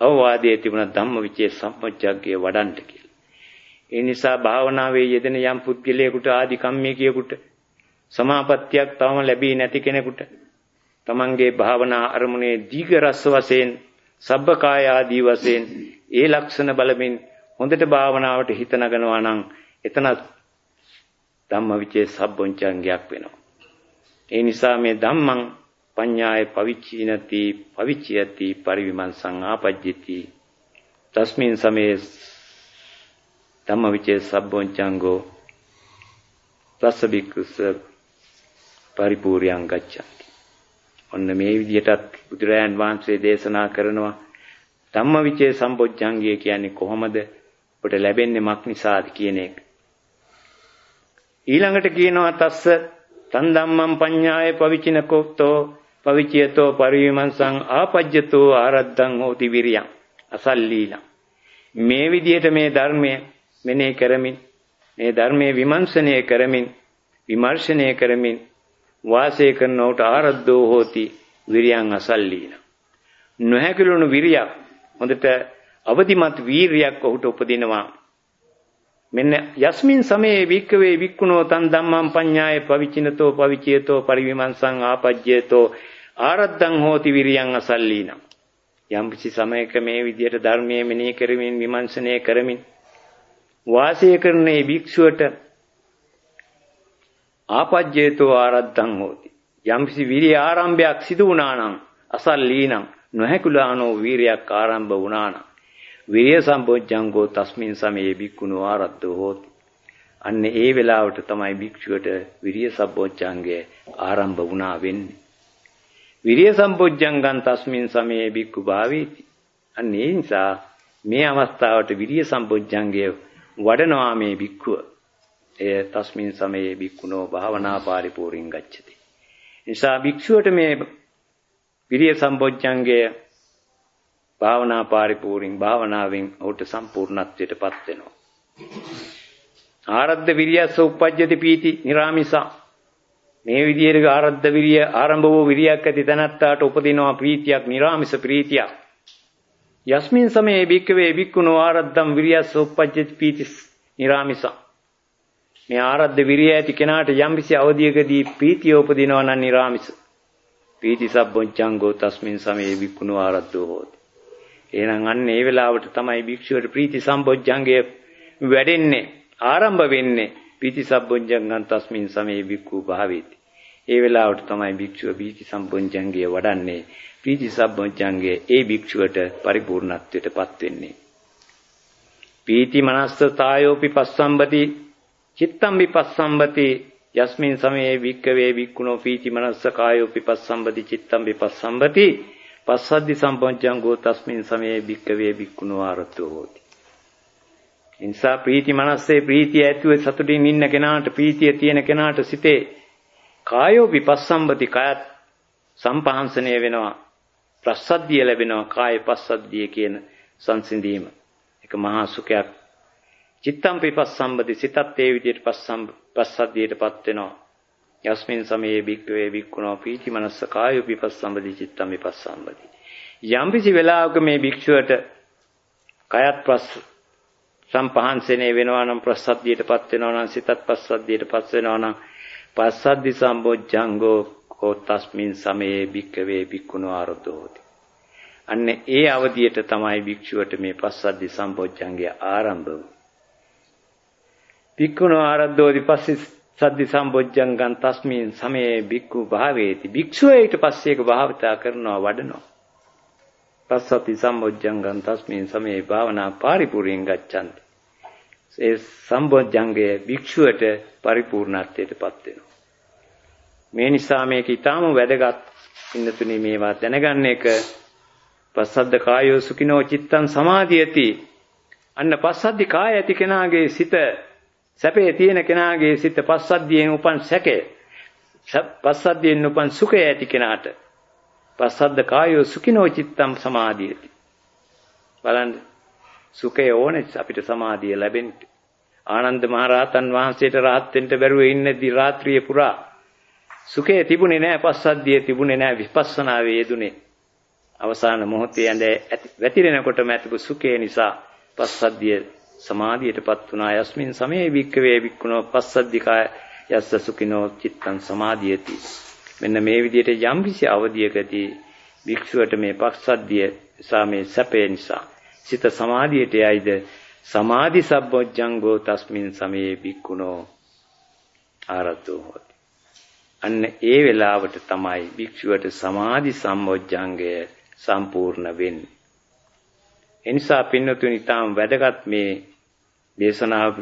අවවාදයේ තිබුණ ධම්මවිචේ සම්බොජ්ජංගේ වඩන්ට කියලා. ඒ නිසා භාවනාවේ යෙදෙන යම් පුද්ගලයෙකුට ආදි කම්මේකියෙකුට සමාපත්තියක් තවම ලැබී නැති කෙනෙකුට තමන්ගේ භාවනා අරමුණේ දීඝ රස වශයෙන් සබ්බකාය ආදී වශයෙන් ඒ ලක්ෂණ බලමින් හොඳට භාවනාවට හිත නගනවා නම් එතන ධම්මවිචේ සබ්බොංචංගයක් වෙනවා. ඒ නිසා මේ ධම්මං පඤ්ඤාය පවිච්චිනති පවිච්චයති පරිවිමංසං ආපජ්ජති තස්මින් සමේ ධම්මවිචේ සබ්බොංචංගෝ තස්ස බික්කුස පරිපූර්යං ගච්ඡanti. ඔන්න මේ විදිහටත් බුදුරයන් වහන්සේ දේශනා කරනවා ධම්මවිචේ සම්බොජ්ජංගය කියන්නේ කොහොමද ඔබට ලැබෙන්නේ මක් නිසාද කියන එක. ඊළඟට කියනවා තස්ස තන් ධම්මං පඤ්ඤාය පවිචිනකොත්තෝ පවිචියතෝ පරිවිමංසං ආපජ්ජතෝ ආරද්ධං හෝති විරියං අසල්ලීලං මේ විදිහට මේ ධර්මය මෙනෙහි කරමින් මේ ධර්මයේ විමර්ශනය කරමින් විමර්ශනය කරමින් වාසය කරනවට ආරද්ධෝ හෝති විරියං අසල්ලීන. නොහැකිලුණු විරියක් හොඳට අවදිමත් වීරියක් ඔහුට උපදිනවා. මෙන්න යස්මින් සමයේ වික්කවේ වික්කුණෝ තන් ධම්මං පඤ්ඤාය පවිචිනතෝ පවිචියතෝ පරිවිමංසං ආපජ්ජේතෝ ආරද්ධං හෝති විරියං අසල්ලීන. යම් කිසි සමයක මේ විදියට ධර්මයේ මෙනෙහි කරමින් විමර්ශනය කරමින් වාසය කරන මේ භික්ෂුවට ආපජ්ජේතෝ ආරද්ධං හෝති. යම්කිසි විරිය ආරම්භයක් සිදු වුණා නම් අසල්ලීනම් නොහැකුලානෝ වීරියක් ආරම්භ වුණා නම් විරිය සම්පෝඥංගෝ තස්මින් සමයේ භික්ඛුනෝ ආරද්ධෝ හෝති. අන්න ඒ වෙලාවට තමයි භික්ෂුවට විරිය සම්පෝඥංගය ආරම්භ වුණා වෙන්නේ. විරිය සම්පෝඥංගං තස්මින් සමයේ භික්ඛු භාවේති. අන්න ඒ නිසා මේ අවස්ථාවට විරිය සම්පෝඥංගය වඩනවා මේ භික්ඛුව එය තස්මින් සමයේ භික්ඛුනෝ භාවනා පාරිපූර්ණං ගච්ඡති. නිසා භික්ෂුවට මේ විරිය සම්බොජ්ජංගය භාවනා පාරිපූර්ණං භාවනාවෙන් ඔහුට සම්පූර්ණත්වයටපත් වෙනවා. ආරද්ධ විරියස්ස උපජ්ජති පීති නිරාමිසා මේ විදිහට ආරද්ධ විරිය ආරම්භ වූ විරියක් ඇති තැනත්තාට උපදිනවා ප්‍රීතියක් නිරාමිස ප්‍රීතියක් යස්මින් සමයේ භික්කවේ භික්ඛුනෝ ආරද්ධම් විරියස්ස උපජ්ජති පීතිස් නිරාමිසා මේ ආරද්ධ විරිය ඇති කෙනාට යම්කිසි අවධියකදී ප්‍රීතිය උපදිනවා නම් නිරාමිස. පීති සබ්බොංචංගෝ තස්මින් සමේ විකුණු ආරද්ධෝ හෝති. එහෙනම් අන්න ඒ වෙලාවට තමයි භික්ෂුවට ප්‍රීති සම්බොජ්ජංගය වැඩෙන්නේ ආරම්භ වෙන්නේ පීති සම්බොජ්ජංගං තස්මින් සමේ වික්ඛු භාවේති. ඒ වෙලාවට තමයි භික්ෂුව පීති සම්බොජ්ජංගය වඩන්නේ. පීති සම්බොජ්ජංගය ඒ භික්ෂුවට පරිපූර්ණත්වයටපත් වෙන්නේ. පීති මනස්සතායෝපි පස්සම්බති චිත්තම් විපස්සම්බති යස්මින් සමයේ වික්කවේ වික්කුණෝ පීති මනස්ස කායෝපි පස්සම්බති චිත්තම් විපස්සම්බති පස්සද්දි සම්පංචංගෝ තස්මින් සමයේ භික්කවේ භික්ඛුනෝ ආරතෝ හෝති. ඉන්සා ප්‍රීති මනස්සේ ප්‍රීතිය ඇතුව සතුටින් ඉන්න කෙනාට ප්‍රීතිය තියෙන කෙනාට සිතේ කායෝ විපස්සම්බති කයත් සම්පහන්සනය වෙනවා ප්‍රසද්ධිය ලැබෙනවා කාය පස්සද්ධිය කියන සංසිඳීම. ඒක මහා සුඛයක්. චිත්තම් විපස්සම්බති සිතත් ඒ විදිහට පස්සම් පස්සද්ධියටපත් වෙනවා. යස්මින් සමයේ භික්ඛවේ භික්ඛුනෝ පීති මනස්ස කාය විපස්සම්බදි චිත්තම් විපස්සම්බදි යම්කිසි වෙලාවක මේ භික්ෂුවට කයත් ප්‍රස් සම්පහන්සනේ වෙනවා නම් ප්‍රසද්ධියටපත් වෙනවා නම් සිතත් පස්සද්ධියටපත් වෙනවා නම් පස්සද්ධි සම්බොජ්ජංගෝ කෝතස්මින් සමයේ භික්ඛවේ භික්ඛුනෝ ආරද්ධෝති. අන්න ඒ අවධියට තමයි භික්ෂුවට මේ පස්සද්ධි සම්බොජ්ජංගය ආරම්භ වූ භික්ඛුනෝ ආරද්ධෝති පස්සේ සද්දි සම්බොජ්ජංගං තස්මින් සමේ බික්ඛු භාවේති. භික්ෂුව ඊට පස්සේ ඒක භාවිතා කරනවා වඩනවා. පස්සති සම්බොජ්ජංගං තස්මින් සමේ භාවනා පරිපූර්ණං ගච්ඡanti ඒ සම්බොජ්ජංගයේ භික්ෂුවට පරිපූර්ණත්වයටපත් වෙනවා. මේ නිසා මේක ඊටාම වැදගත් ඉන්නතුනි මේවා දැනගන්න එක. පස්සද්ද කායෝ සුඛිනෝ චිත්තං සමාධියති. අන්න පස්සද්දි කාය ඇති කෙනාගේ සිත සැපේ තියෙන කෙනාගේ සිත පස්සද්ධියෙන් උපන් සැකය. පස්සද්ධියෙන් උපන් සුඛය ඇති කෙනාට පස්සද්ද කායෝ සුඛිනෝ චිත්තම් සමාධියති. බලන්න සුඛය ඕනේ අපිට සමාධිය ලැබෙන්න. ආනන්ද මහරහතන් වහන්සේට රහත් වෙන්න බැරුව ඉන්නදී රාත්‍රියේ පුරා සුඛය තිබුණේ නැහැ පස්සද්ධිය තිබුණේ නැහැ විපස්සනාවේ යෙදුනේ. අවසාන මොහොතේ ඇඳ වැතිරෙනකොටම ඇතිපු සුඛය නිසා පස්සද්ධිය සමාධියටපත් වුණා. යස්මින් සමේ වික්කවේ වික්කුණෝ පස්සද්ධිකාය යස්ස සුඛිනෝ චිත්තං සමාධියති. මෙන්න මේ විදිහට යම්කිසි අවධියකදී භික්ෂුවට මේ පස්සද්ධිය නිසා මේ සැපේ නිසා සිත සමාධියට යයිද? සමාධි සබ්බොජ්ජංගෝ තස්මින් සමේ භික්ඛුනෝ ආරතෝ හොති. අන්න ඒ වෙලාවට තමයි භික්ෂුවට සමාධි සම්බොජ්ජංගය සම්පූර්ණ වෙන්නේ. එනිසා පින්නතුනි තාම වැදගත් මේ දේශනාව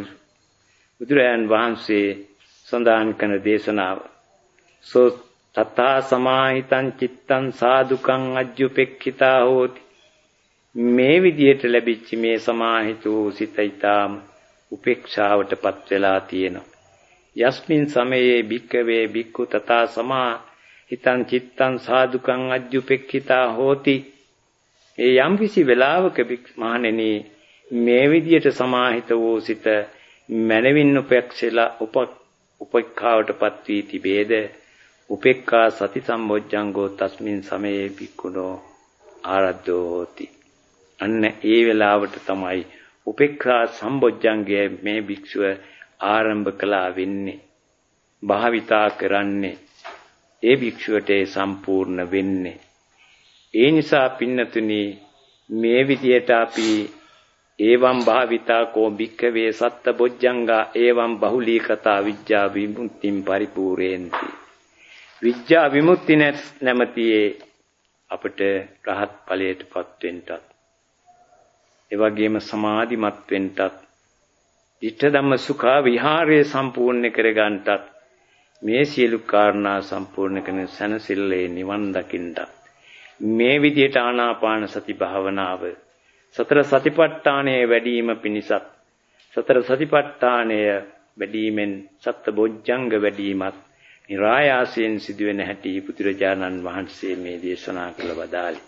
බුදුරයන් වහන්සේ සඳහන් කරන දේශනාව. සෝ තථා සමාහිතං චිත්තං සාදුකං අජ්ජුපෙක්ඛිතා හෝති. මේ විදියට ලැබිච්ච මේ සමාහිත වූ සිත ඊටාම උපේක්ෂාවටපත් වෙලා තියෙනවා. යස්මින් සමයේ භික්කවේ භික්ඛු තථා සමාහිතං චිත්තං සාදුකං අජ්ජුපෙක්ඛිතා හෝති ඒ යම්කිසි වෙලාවක මහණෙනි මේ විදියට සමාහිත වූ සිත මනවින් උපේක්ෂලා උප උපේක්ඛාවටපත් වී තිබේද? උපේක්ඛා සති සම්බොජ්ජංගෝ තස්මින් සමයේ පික්කුණෝ ආරද්ධෝ හෝති. අන්න ඒ වෙලාවට තමයි උපේක්ඛා සම්බොජ්ජංගය මේ භික්ෂුව ආරම්භ කළා වෙන්නේ. භාවිතා කරන්නේ ඒ භික්ෂුවට සම්පූර්ණ වෙන්නේ. ඒ නිසා පින්නතුනි මේ විදියට අපි ඒවම් භාවිතා කෝ භික්ඛවේ සත්ත බොජ්ජංගා ඒවම් බහුලීකතා විඥා විමුක්තිම් පරිපූර්ණේන්ති විඥා විමුක්ති නැමැතියේ අපට රහත් ඵලයටපත් වෙන්නත් ඒ වගේම සමාධිමත් වෙන්නත් ඊට ධම්ම සුඛා විහාරය සම්පූර්ණ කරගන්නටත් මේ සියලු කාරණා සම්පූර්ණ කරන සනසිල්ලේ නිවන් දකින්නත් මේ විදිහට ආනාපාන සති භාවනාව සතර සතිපට්ඨානයේ වැඩිම පිණිසත් සතර සතිපට්ඨානය වැඩිමෙන් සත්ත බොජ්ජංග වැඩිමත් નિરાයාසයෙන් සිදුවෙන හැටි පුදුරජානන් වහන්සේ මේ දේශනා කළ වදාළේ.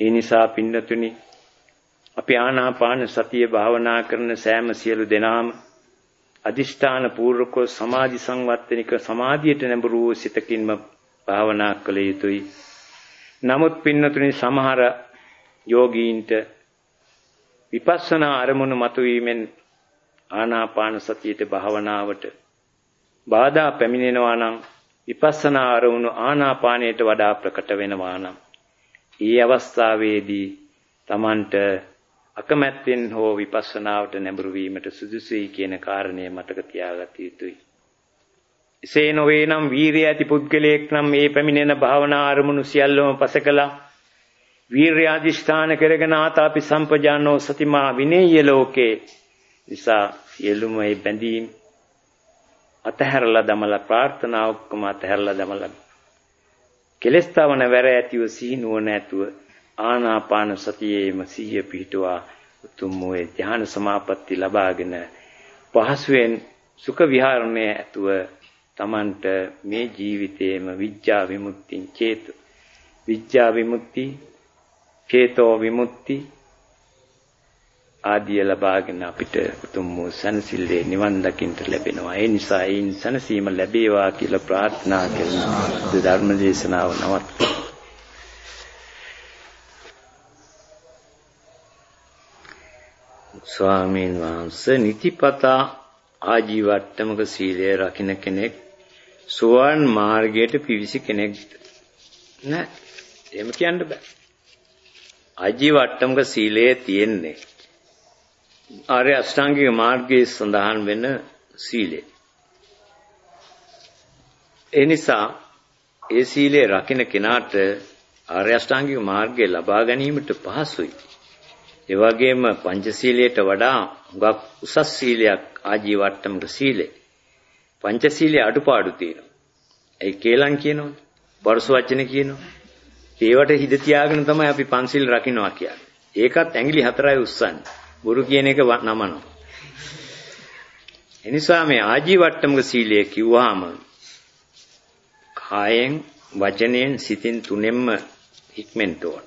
ඒ නිසා පින්නතුනි අපි ආනාපාන සතිය භාවනා කරන සෑම සියලු දෙනාම අදිෂ්ඨාන පූර්වක සමාධි සංවත්තනික සමාධියට නැඹුරු සිතකින්ම භාවනා කළ යුතුයි. නමුත් පින්නතුනි සමහර යෝගීන්ට විපස්සනා අරමුණු මතුවීමෙන් ආනාපාන සතියට භාවනාවට බාධා පැමිණෙනවා නම් විපස්සනා අරමුණු ආනාපානයට වඩා ප්‍රකට වෙනවා නම් ඊ අවස්ථාවේදී Tamanට අකමැත්තෙන් හෝ විපස්සනාවට නැඹුරු වීමට සුදුසුයි කියන කාරණය මතක තියාගත යුතුයි. එසේ නොවේ නම් වීරිය ඇති පුද්ගලයෙක් නම් මේ පැමිණෙන භාවනා අරමුණු සියල්ලම පසකලා වීර්ය අධිෂ්ඨාන කරගෙන ආතාපි සම්පජානෝ සතිමා විනේය ලෝකේ. නිසා සියලුම මේ බැඳීම් අතහැරලා දමලා ප්‍රාර්ථනා ඔක්කොම අතහැරලා දමලා කෙලස්තාවන වැර ඇතිව සිහි නුවණ ඇතුව ආනාපාන සතියේම සිහිය පිහිටුවා උතුම් වූ ධ්‍යාන සමාපatti ලබාගෙන පහසුවෙන් සුඛ විහරණයේ ඇතුව තමන්ට මේ ජීවිතයේම විඥා විමුක්තිං චේතු. විඥා විමුක්ති චේතෝ විමුක්ති ආදිය ලබාගෙන අපිට උතුම් වූ සනසිල්ලේ නිවන් දකින්න ලැබෙනවා. ඒ නිසා ඒන් සනසීම ලැබේවා කියලා ප්‍රාර්ථනා කරන ධර්ම දේශනාව නවත්වමු. ස්වාමීන් වහන්සේ නිතිපතා ආජීවට්ටමක සීලය රකින්න කෙනෙක් සෝවාන් මාර්ගයට පිවිසි කෙනෙක් නෑ. එහෙම කියන්න බෑ. ආජීවට්ටමක සීලය තියෙන්නේ ආර්ය අෂ්ටාංගික මාර්ගයේ සඳහන් වෙන සීලය. ඒ නිසා ඒ සීලය රකින්න කෙනාට ආර්ය අෂ්ටාංගික මාර්ගය ලබා ගැනීමට පහසුයි. ඒ වගේම පංචශීලයට වඩා හුඟක් උසස් සීලයක් ආජීවට්ටමක සීලය. පංචශීලයේ අඩුපාඩු තියෙනවා. ඒ කේලම් කියනවා. බරස වචන කියනවා. ඒවට හිත තියාගෙන තමයි අපි පන්සිල් රකින්නවා කියන්නේ. ඒකත් ඇඟිලි හතරයි උස්සන්නේ. බොරු කියන එක නමනවා. එනිසා මේ ආජීවට්ටමක සීලය කිව්වහම කායෙන් වචනයෙන් සිතින් තුනෙන්ම හික්මෙන්න ඕන.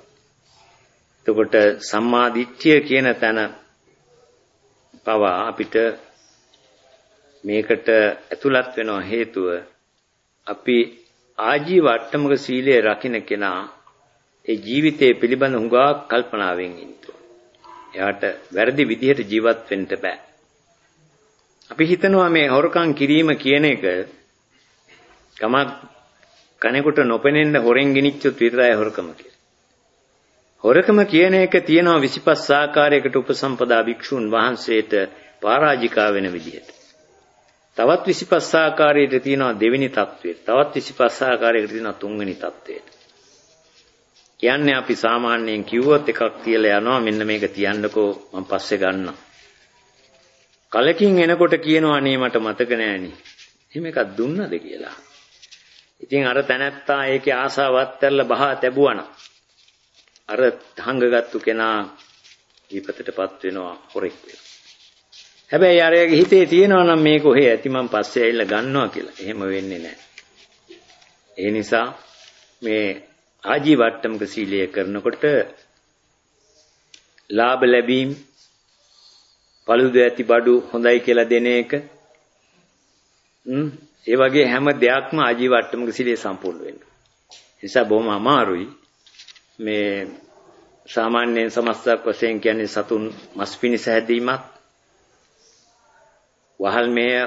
එතකොට සම්මා දිට්ඨිය කියන තැන පවා අපිට මේකට ඇතුළත් වෙන හේතුව අපි ආජීව අට්ටමක සීලය රකින්න කෙනා ඒ ජීවිතය පිළිබඳ හුඟා කල්පනාවෙන් ඉන්න එයාට වැරදි විදිහට ජීවත් වෙන්න බෑ. අපි හිතනවා මේ හොරකම් කිරීම කියන එක ගමක් කනෙකුට නොපෙනෙන්න හොරෙන් ගිනිච්චොත් විතරයි හොරකම කියලා. හොරකම කියන එක තියෙනවා 25 ආකාරයකට උපසම්පදා භික්ෂුන් වහන්සේට පරාජිකා වෙන විදිහට. තවත් 25 ආකාරයකට තියෙනවා දෙවෙනි தത്വෙ. තවත් 25 ආකාරයකට තියෙනවා තුන්වෙනි தത്വෙ. කියන්නේ අපි සාමාන්‍යයෙන් කිව්වොත් එකක් තියලා යනවා මෙන්න මේක තියන්නකෝ මම පස්සේ ගන්නම්. කලකින් එනකොට කියනවා අනේ මට මතක නෑනේ. එහෙම එකක් දුන්නද කියලා. ඉතින් අර තැනැත්තා ඒකේ ආසාවත් කරලා බහා තැබුවා අර හංගගත්තු කෙනා විපතටපත් වෙනවා හොරෙක් වෙනවා. හැබැයි අරයාගේ හිතේ තියෙනවා නම් මේක ඔහෙ ඇති මං පස්සේ ඇවිල්ලා ගන්නවා කියලා. එහෙම වෙන්නේ නැහැ. ඒ නිසා මේ ආජීවට්ටමක සීලය කරනකොට ලාභ ලැබීම් පළුද ඇති බඩු හොඳයි කියලා දෙන එක. ඒ වගේ හැම දෙයක්ම ආජීවට්ටමක සීලය සම්පූර්ණ වෙන්න. ඒ නිසා බොහොම අමාරුයි මේ සාමාන්‍යයෙන් සමස්තක් වශයෙන් කියන්නේ සතුන් මස් පිණිස හැදීමක්. වහල් මේ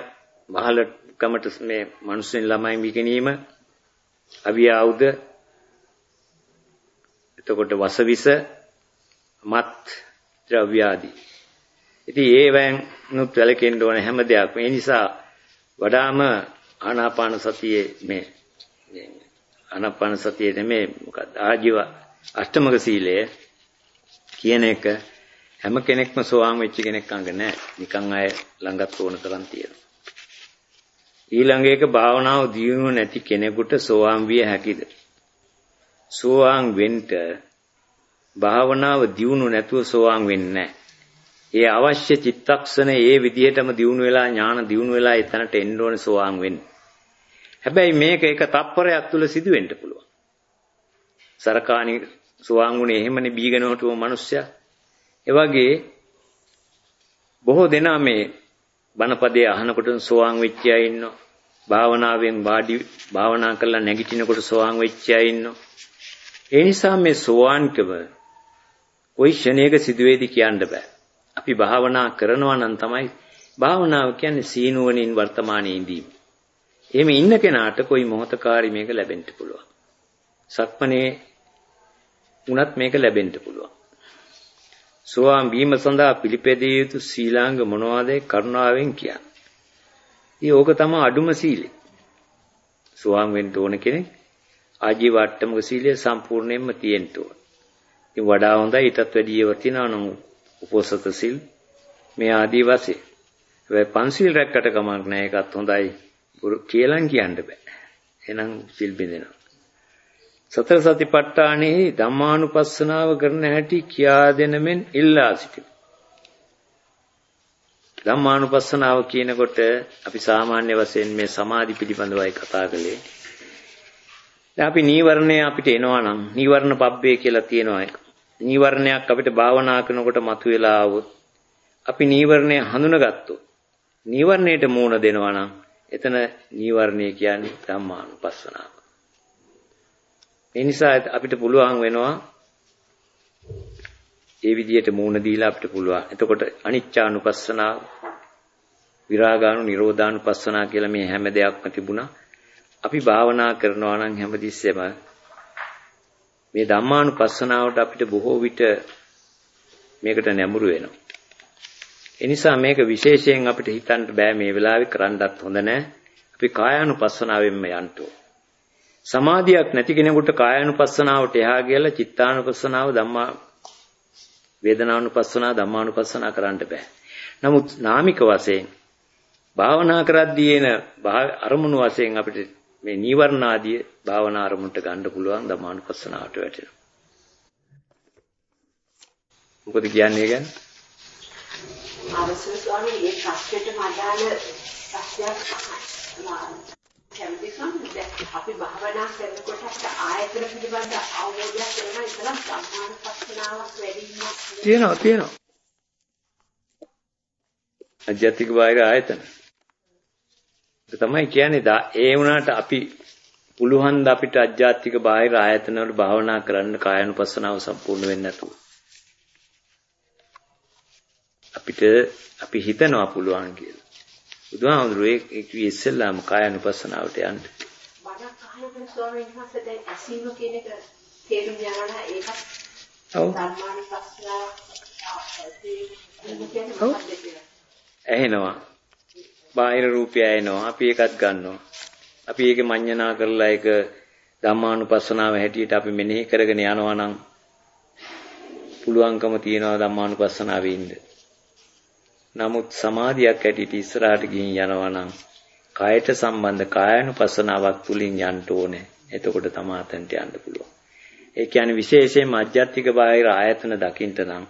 වහල කමට මේ මිනිස්සුන් ළමයි විකිනීම අවිය ආයුධ එතකොට වසවිස මත් ද්‍රව්‍ය ආදී. ඉතින් ඒවෙන් නුත් වැලකෙන්න ඕන හැම දෙයක්ම. ඒ නිසා වඩාම ආනාපාන සතියේ මේ ආනාපාන සතියේ නෙමෙයි මොකද ආජීව අෂ්ටමක සීලය කියන එක හැම කෙනෙක්ම සෝවාන් වෙච්ච කෙනෙක් අංග නැහැ. නිකන් අය ළඟත් ඕන තරම් තියෙනවා. ඊළඟ එක භාවනාව දියුණුව නැති කෙනෙකුට සෝවාන් විය හැකිද? සෝවාන් වෙන්න භාවනාව දියුණු නැතුව සෝවාන් වෙන්නේ ඒ අවශ්‍ය චිත්තක්ෂණ ඒ විදිහටම දියුණු වෙලා ඥාන දියුණු වෙලා එතනට එන්න ඕනේ සෝවාන් වෙන්න. හැබැයි මේක එක තප්පරයක් තුල සිදු වෙන්න පුළුවන්. සරකාණි සෝවාන් වුණේ එහෙමනේ බීගෙන හිටුව මිනිස්සයා. ඒ වගේ බොහෝ දෙනා මේ බණපදයේ අහනකොට සෝවාන් වෙච්ච අය ඉන්නවා. භාවනාවෙන් වාඩි භාවනා කරලා නැගිටිනකොට සෝවාන් වෙච්ච අය ඉන්නවා. ඒ නිසා මේ සෝවාන්කම කොයි ක්ෂණයක සිදුවේද කියන්න බෑ. අපි භාවනා කරනවා නම් තමයි භාවනාව කියන්නේ සීනුවණින් වර්තමානයේ ඉඳීම. එහෙම ඉන්න කෙනාට કોઈ මොහතකාරී මේක ලැබෙන්න පුළුවන්. සක්මනේ උනත් මේක ලැබෙන්න පුළුවන්. සෝවාන් වීම සඳහා පිළිපැදිය යුතු සීලාංග මොනවාද කරුණාවෙන් කියන්නේ. ඉතින් ඕක තමයි අඩුම සීලය. සෝවාන් වෙන්න ඕන කෙනෙක් ආජීව අට්ටමක සීලය සම්පූර්ණයෙන්ම තියෙන්න ඕන. ඉතින් වඩා හොඳයි ඊටත් වැඩිය වටිනා නම් උපෝසත සීල් මේ ආදී වශයෙන්. හැබැයි පන්සිල් රැක්කට කමක් නැහැ ඒකත් හොඳයි. කියලන් කියන්න බෑ. එහෙනම් සිල් බින්දෙනවා. සතර සතිපට්ඨානෙහි ධම්මානුපස්සනාව කරන හැටි කියා දෙන මෙන් ඉල්ලා සිටිමු. ධම්මානුපස්සනාව කියනකොට අපි සාමාන්‍ය වශයෙන් මේ සමාධි පිළිබඳවයි කතා කළේ. දැන් අපි නීවරණය අපිට එනවා නම් නීවරණ පබ්බේ කියලා තියෙනවා එක. නීවරණයක් අපිට භාවනා කරනකොට මතුවලා આવොත් අපි නීවරණය හඳුනගත්තොත් නීවරණයට මූණ දෙනවා නම් එතන නීවරණය කියන්නේ ධම්මානුපස්සනාව. ඒ නිසා අපිට පුළුවන් වෙනවා ඒ විදිහට මූණ දීලා අපිට පුළුවන්. එතකොට අනිච්චානුපස්සනාව, විරාගානු, නිරෝධානුපස්සනා කියලා මේ හැම දෙයක්ම තිබුණා. අපි භාවනා කරනවා නම් හැමතිස්සෙම මේ ධම්මානුපස්සනාවට අපිට බොහෝ විට මේකට නැඹුරු වෙනවා. ඒ නිසා මේක විශේෂයෙන් අපිට හිතන්න බෑ මේ වෙලාවේ කරන්නත් හොඳ නෑ. අපි කායානුපස්සනාවෙන්ම යන්න ඕන. සමාධියක් නැති කෙනෙකුට කායානුපස්සනාවට එහා ගියලා චිත්තානුපස්සනාව ධම්මා වේදනානුපස්සනාව ධම්මානුපස්සනාව කරන්න බෑ. නමුත් නාමික වශයෙන් භාවනා කරද්දී එන අරමුණු වශයෙන් අපිට මේ නීවරණ ආදී භාවනා අරමුණට ගන්න පුළුවන් ධම්මානුපස්සනාවට වැටෙනවා. මොකද කියන්නේ ගැන? අවසර ස්වාමී මේ ප්‍රශ්නෙට මඩාල ප්‍රශ්නයක් කැමති සම්මුතිය අපි භාවනා කරනකොට අපිට ආයතන පිළිබඳ අවබෝධයක් වෙනවා ඉතලම් සම්මාන පස්සනාවක් වැඩිවීමක් තියෙනවා තියෙනවා අධ්‍යාත්මික බාහිර ආයතන ඒක තමයි කියන්නේ ඒ වුණාට අපි පුළුවන් ද අපිට අධ්‍යාත්මික බාහිර ආයතන වල භාවනා කරන්න කායනුපස්සනාව සම්පූර්ණ වෙන්නේ නැතුව. අපිට අපි හිතනවා පුළුවන් කියලා. බුදුහාමුදුරුවෝ ඒක ඉස්සෙල්ලාම කායानुපස්සනාවට යන්න. මනස කහයක ස්වාමීන් වහන්සේ දැන් ඇසීම කියන එක තේරුම් ඒකත් ඔව්. ධර්මානුපස්සනාව ඇහෙනවා. බාහිර රූපය ඇහෙනවා. අපි ඒකත් ගන්නවා. අපි ඒක මඤ්ඤණා කරලා ඒක ධම්මානුපස්සනාව හැටියට අපි මෙනෙහි කරගෙන යනවා නම් පුළුවන්කම තියනවා ධම්මානුපස්සනාවේ ඉන්න. නමුත් සමාධියක් ඇටියට ඉස්සරහට ගිහින් යනවා නම් කායට සම්බන්ධ කායानुපස්සනාවක් තුලින් යන්න ඕනේ. එතකොට තමයි අතන්ට යන්න පුළුවන්. ඒ කියන්නේ විශේෂයෙන්ම අධ්‍යාත්මික බාහිර ආයතන දකින්න නම්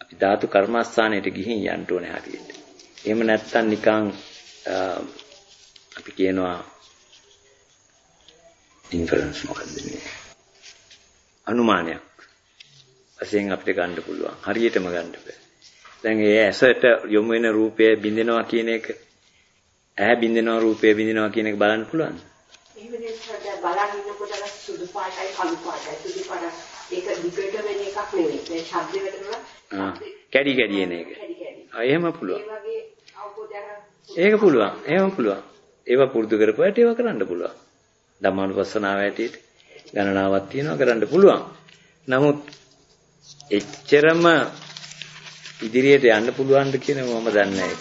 අපි ධාතු කර්මස්ථානයට ගිහින් යන්න ඕනේ හරියට. එහෙම නැත්නම් නිකන් අපි කියනවා ඉන්ෆරන්ස් මොකක්ද මේ? අනුමානයක්. වශයෙන් අපිට ගන්න පුළුවන්. හරියටම ගන්න බෑ. දැන් ඒ ඇසට යොමු වෙන රූපය බින්දෙනවා කියන එක ඇහැ බින්දෙනවා රූපය බින්දෙනවා කියන එක බලන්න පුළුවන්. එහෙම නෙවෙයි බලන් ඉන්නකොට සුදු පාටයි කළු පාටයි සුදු පාට ඒක දිගට වෙන එකක් නෙවෙයි. මේ ශබ්ද වෙනවා. කැඩි කැඩි එන එක. ආ එහෙම පුළුවන්. ඒ වගේ ඒක පුළුවන්. එහෙම පුළුවන්. ඒව පුරුදු කරපුවාට ඒව කරන්න පුළුවන්. ධම්මානුපස්සනාව ඇටියට ගණනාවක් තියෙනවා කරන්න පුළුවන්. නමුත් එච්චරම ඉදිරියට යන්න පුළුවන්ද කියන මම දන්නේ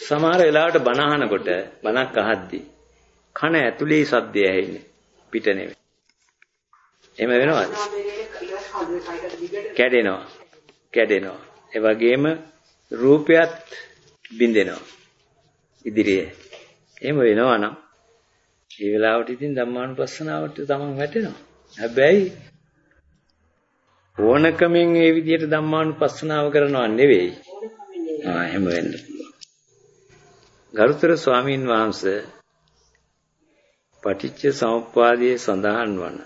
සමහර වෙලාවට බණ අහනකොට බණක් අහද්දි කන ඇතුලේ සද්දය ඇහෙන්නේ පිට නෙවෙයි. එහෙම වෙනවද? කැඩෙනවා. කැඩෙනවා. ඒ වගේම රූපයත් බින්දෙනවා. ඉදිරියේ. එහෙම වෙනවා නම් ඒ වෙලාවට ඉතින් ධම්මානුපස්සනාවට තමන් වැටෙනවා. හැබැයි ඕනකමෙන් ඒ විදිහට ධම්මානුපස්සනාව කරනවා නෙවෙයි. ආ එහෙම වෙන්න පුළුවන්. ගරුතර ස්වාමීන් වහන්සේ පටිච්ච සමුප්පාදයේ සඳහන් වන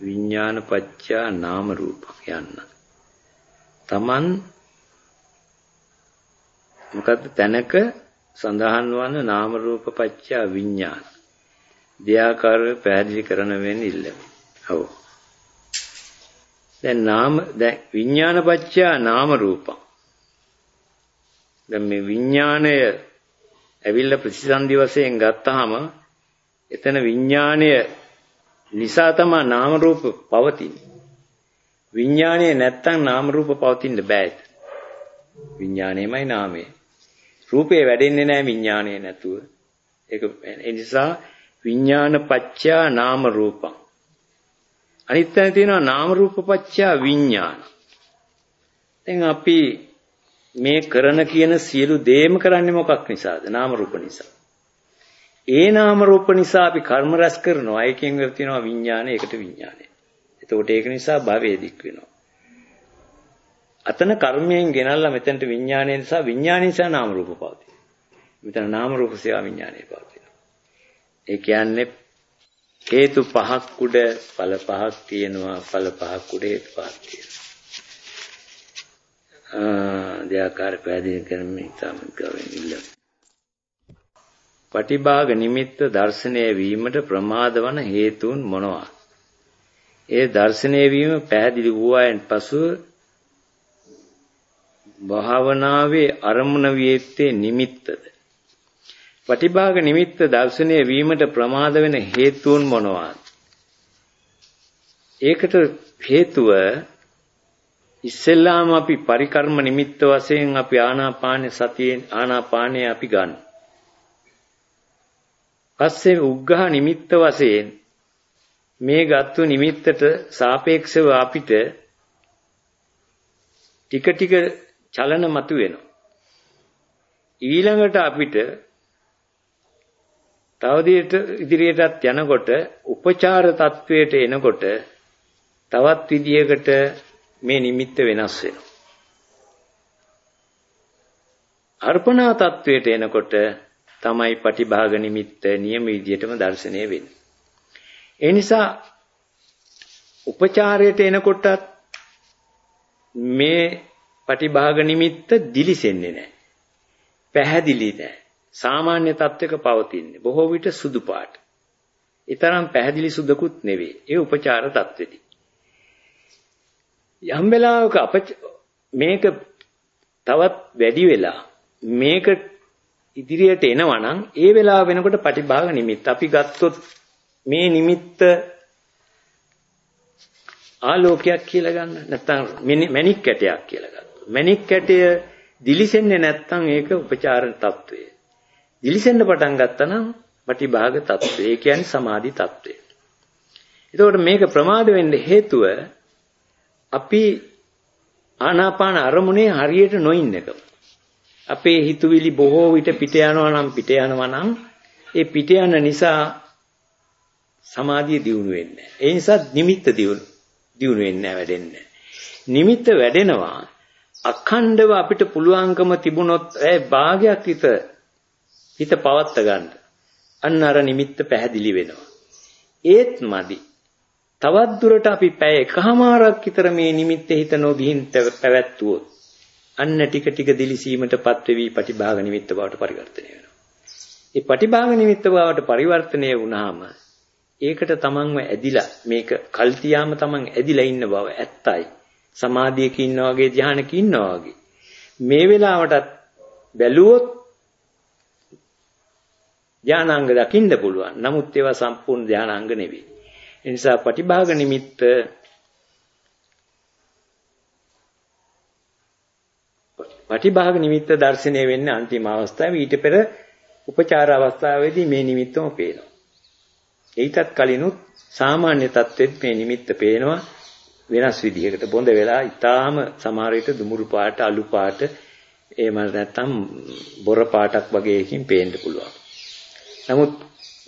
විඥාන පත්‍යා නාම රූප යන්න. Taman මොකද්ද තැනක සඳහන් වන නාම රූප පත්‍යා විඥාන. දෙයාකාරව පැහැදිලි කරන වෙන්නේ ඉල්ලමි. ඔව්. දැන් නාම දැන් විඥානපච්චා නාම රූපං දැන් මේ විඥාණය ඇවිල්ලා ප්‍රතිසන්දි වශයෙන් ගත්තාම එතන විඥාණය නිසා තමයි නාම රූප පවතින්නේ. විඥාණය නැත්තම් නාම රූප පවතින්න බෑ. විඥාණයමයි නාමය. රූපේ වැඩෙන්නේ නැහැ විඥාණය නැතුව. ඒක ඒ නිසා විඥාන පච්චා නාම රූපං. අනිත් තැන තියෙනවා නාම රූප පච්චා විඥාන. දැන් අපි මේ කරන කියන සියලු දේම කරන්නේ මොකක් නිසාද? නාම රූප නිසා. ඒ නාම රූප නිසා අපි කර්ම රැස් කරනවා. ඒකෙන් වෙර තියෙනවා විඥානය, ඒකට විඥානය. එතකොට ඒක නිසා භවයේ දික් වෙනවා. අතන කර්මයෙන් ගෙනල්ලා මෙතනට විඥානය නිසා විඥානය නිසා නාම රූප පවතී. මෙතන නාම රූප සේවා විඥානය පවතිනවා. ඒ කියන්නේ හේතු පහක් උඩ ඵල පහක් තියෙනවා ඵල පහක් උඩ හේතු පහක් තියෙනවා. ආ දෙයාකාර පැහැදිලි කරමින් තමයි ගවෙන් ඉල්ලන්නේ. පටිභාග නිමිත්ත දර්ශනය වීමට ප්‍රමාද වන හේතුන් මොනවා? ඒ දර්ශනය වීම පැහැදිලි වූායන් පසු භාවනාවේ අරමුණ වියත්තේ නිමිත්තද පටිභාග නිමිත්ත දර්ශනය වීමට ප්‍රමාද වෙන හේතුන් මොනවාද ඒකට හේතුව ඉස්සෙල්ලාම අපි පරිකර්ම නිමිත්ත වශයෙන් අපි ආනාපාන සතියෙන් ආනාපානය අපි ගන්න. පස්සේ උග්ඝහ නිමිත්ත වශයෙන් මේ ගත්තු නිමිත්තට සාපේක්ෂව අපිට ටික ටික චලන මතුවෙනවා. ඊළඟට අපිට තවදියට ඉදිරියටත් යනකොට උපචාර තත්වයට එනකොට තවත් විදියකට මේ නිමිත්ත වෙනස් වෙනවා. අර්පණා තත්වයට එනකොට තමයි පටිභාග නිමිත්ත නියම විදියටම දැర్శණය වෙන්නේ. ඒ නිසා උපචාරයට එනකොටත් මේ පටිභාග නිමිත්ත දිලිසෙන්නේ නැහැ. පැහැදිලි නැහැ. සාමාන්‍ය තත්වයක පවතින්නේ. බොහෝ විට සුදු පාට. ඊතරම් පැහැදිලි සුදකුත් නෙවෙයි. ඒ උපචාර තත්වෙදී. යම් වෙලාවක අප මේක තවත් වැඩි වෙලා මේක ඉදිරියට එනවා නම් ඒ වෙලාව වෙනකොට පටිභාග නිමිත්ත අපි ගත්තොත් මේ නිමිත්ත ආලෝකයක් කියලා ගන්න නැත්නම් මැණික් කැටයක් කියලා ගන්න. මණික් කැටය දිලිසෙන්නේ නැත්නම් ඒක උපචාරණ తত্ত্বය. දිලිසෙන්න පටන් ගත්තනම් පටිභාග తত্ত্বය. ඒ කියන්නේ සමාධි తত্ত্বය. එතකොට මේක ප්‍රමාද වෙන්න හේතුව අපි ආනාපාන අරමුණේ හරියට නොඉන්න එක. අපේ හිතුවිලි බොහෝ විට පිට යනවා නම් පිට යනවා නම් ඒ පිට යන නිසා සමාධිය දියුණු වෙන්නේ නැහැ. ඒ නිසා නිමිත්ත දියුණු දියුණු වෙන්නේ නැහැ වැඩෙන්නේ. නිමිත්ත වැඩෙනවා අඛණ්ඩව අපිට පුළුවන්කම තිබුණොත් ඒ භාගයක් හිත හිත පවත්ත ගන්න. අන්න අර නිමිත්ත පැහැදිලි වෙනවා. ඒත් මදි. තවත් දුරට අපි පැය එකහමාරක් විතර මේ නිමිත්තේ හිත නොගිහින් පැවැත්වුවොත් අන්න ටික ටික දිලිසීමටපත් වෙවි පටිභාග නිමිත්ත බවට පරිවර්තනය වෙනවා. ඒ පටිභාග නිමිත්ත බවට පරිවර්තනය වුණාම ඒකට තමන්ව ඇදිලා මේක කල්තියාම තමන් ඇදිලා ඉන්න බව ඇත්තයි. සමාධියක ඉන්නා වගේ ධානයක ඉන්නා වගේ. මේ වෙලාවටත් බැලුවොත් ධානාංග දකින්න පුළුවන්. නමුත් ඒවා සම්පූර්ණ ධානාංග නෙවෙයි. ඒ නිසා පටිභාග නිමිත්ත පටිභාග නිමිත්ත දැర్శණය වෙන්නේ අන්තිම අවස්ථාවේ ඊට පෙර උපචාර අවස්ථාවේදී මේ නිමිත්තම පේනවා. ඊටත් කලිනුත් සාමාන්‍ය තත්ත්වෙත් මේ නිමිත්ත පේනවා වෙනස් විදිහකට බොඳ වෙලා ඊටාම සමහර විට දුමුරු පාට අලු පාට එහෙම නැත්නම් බොර පාටක් වගේ එකකින් පේන්න පුළුවන්. නමුත්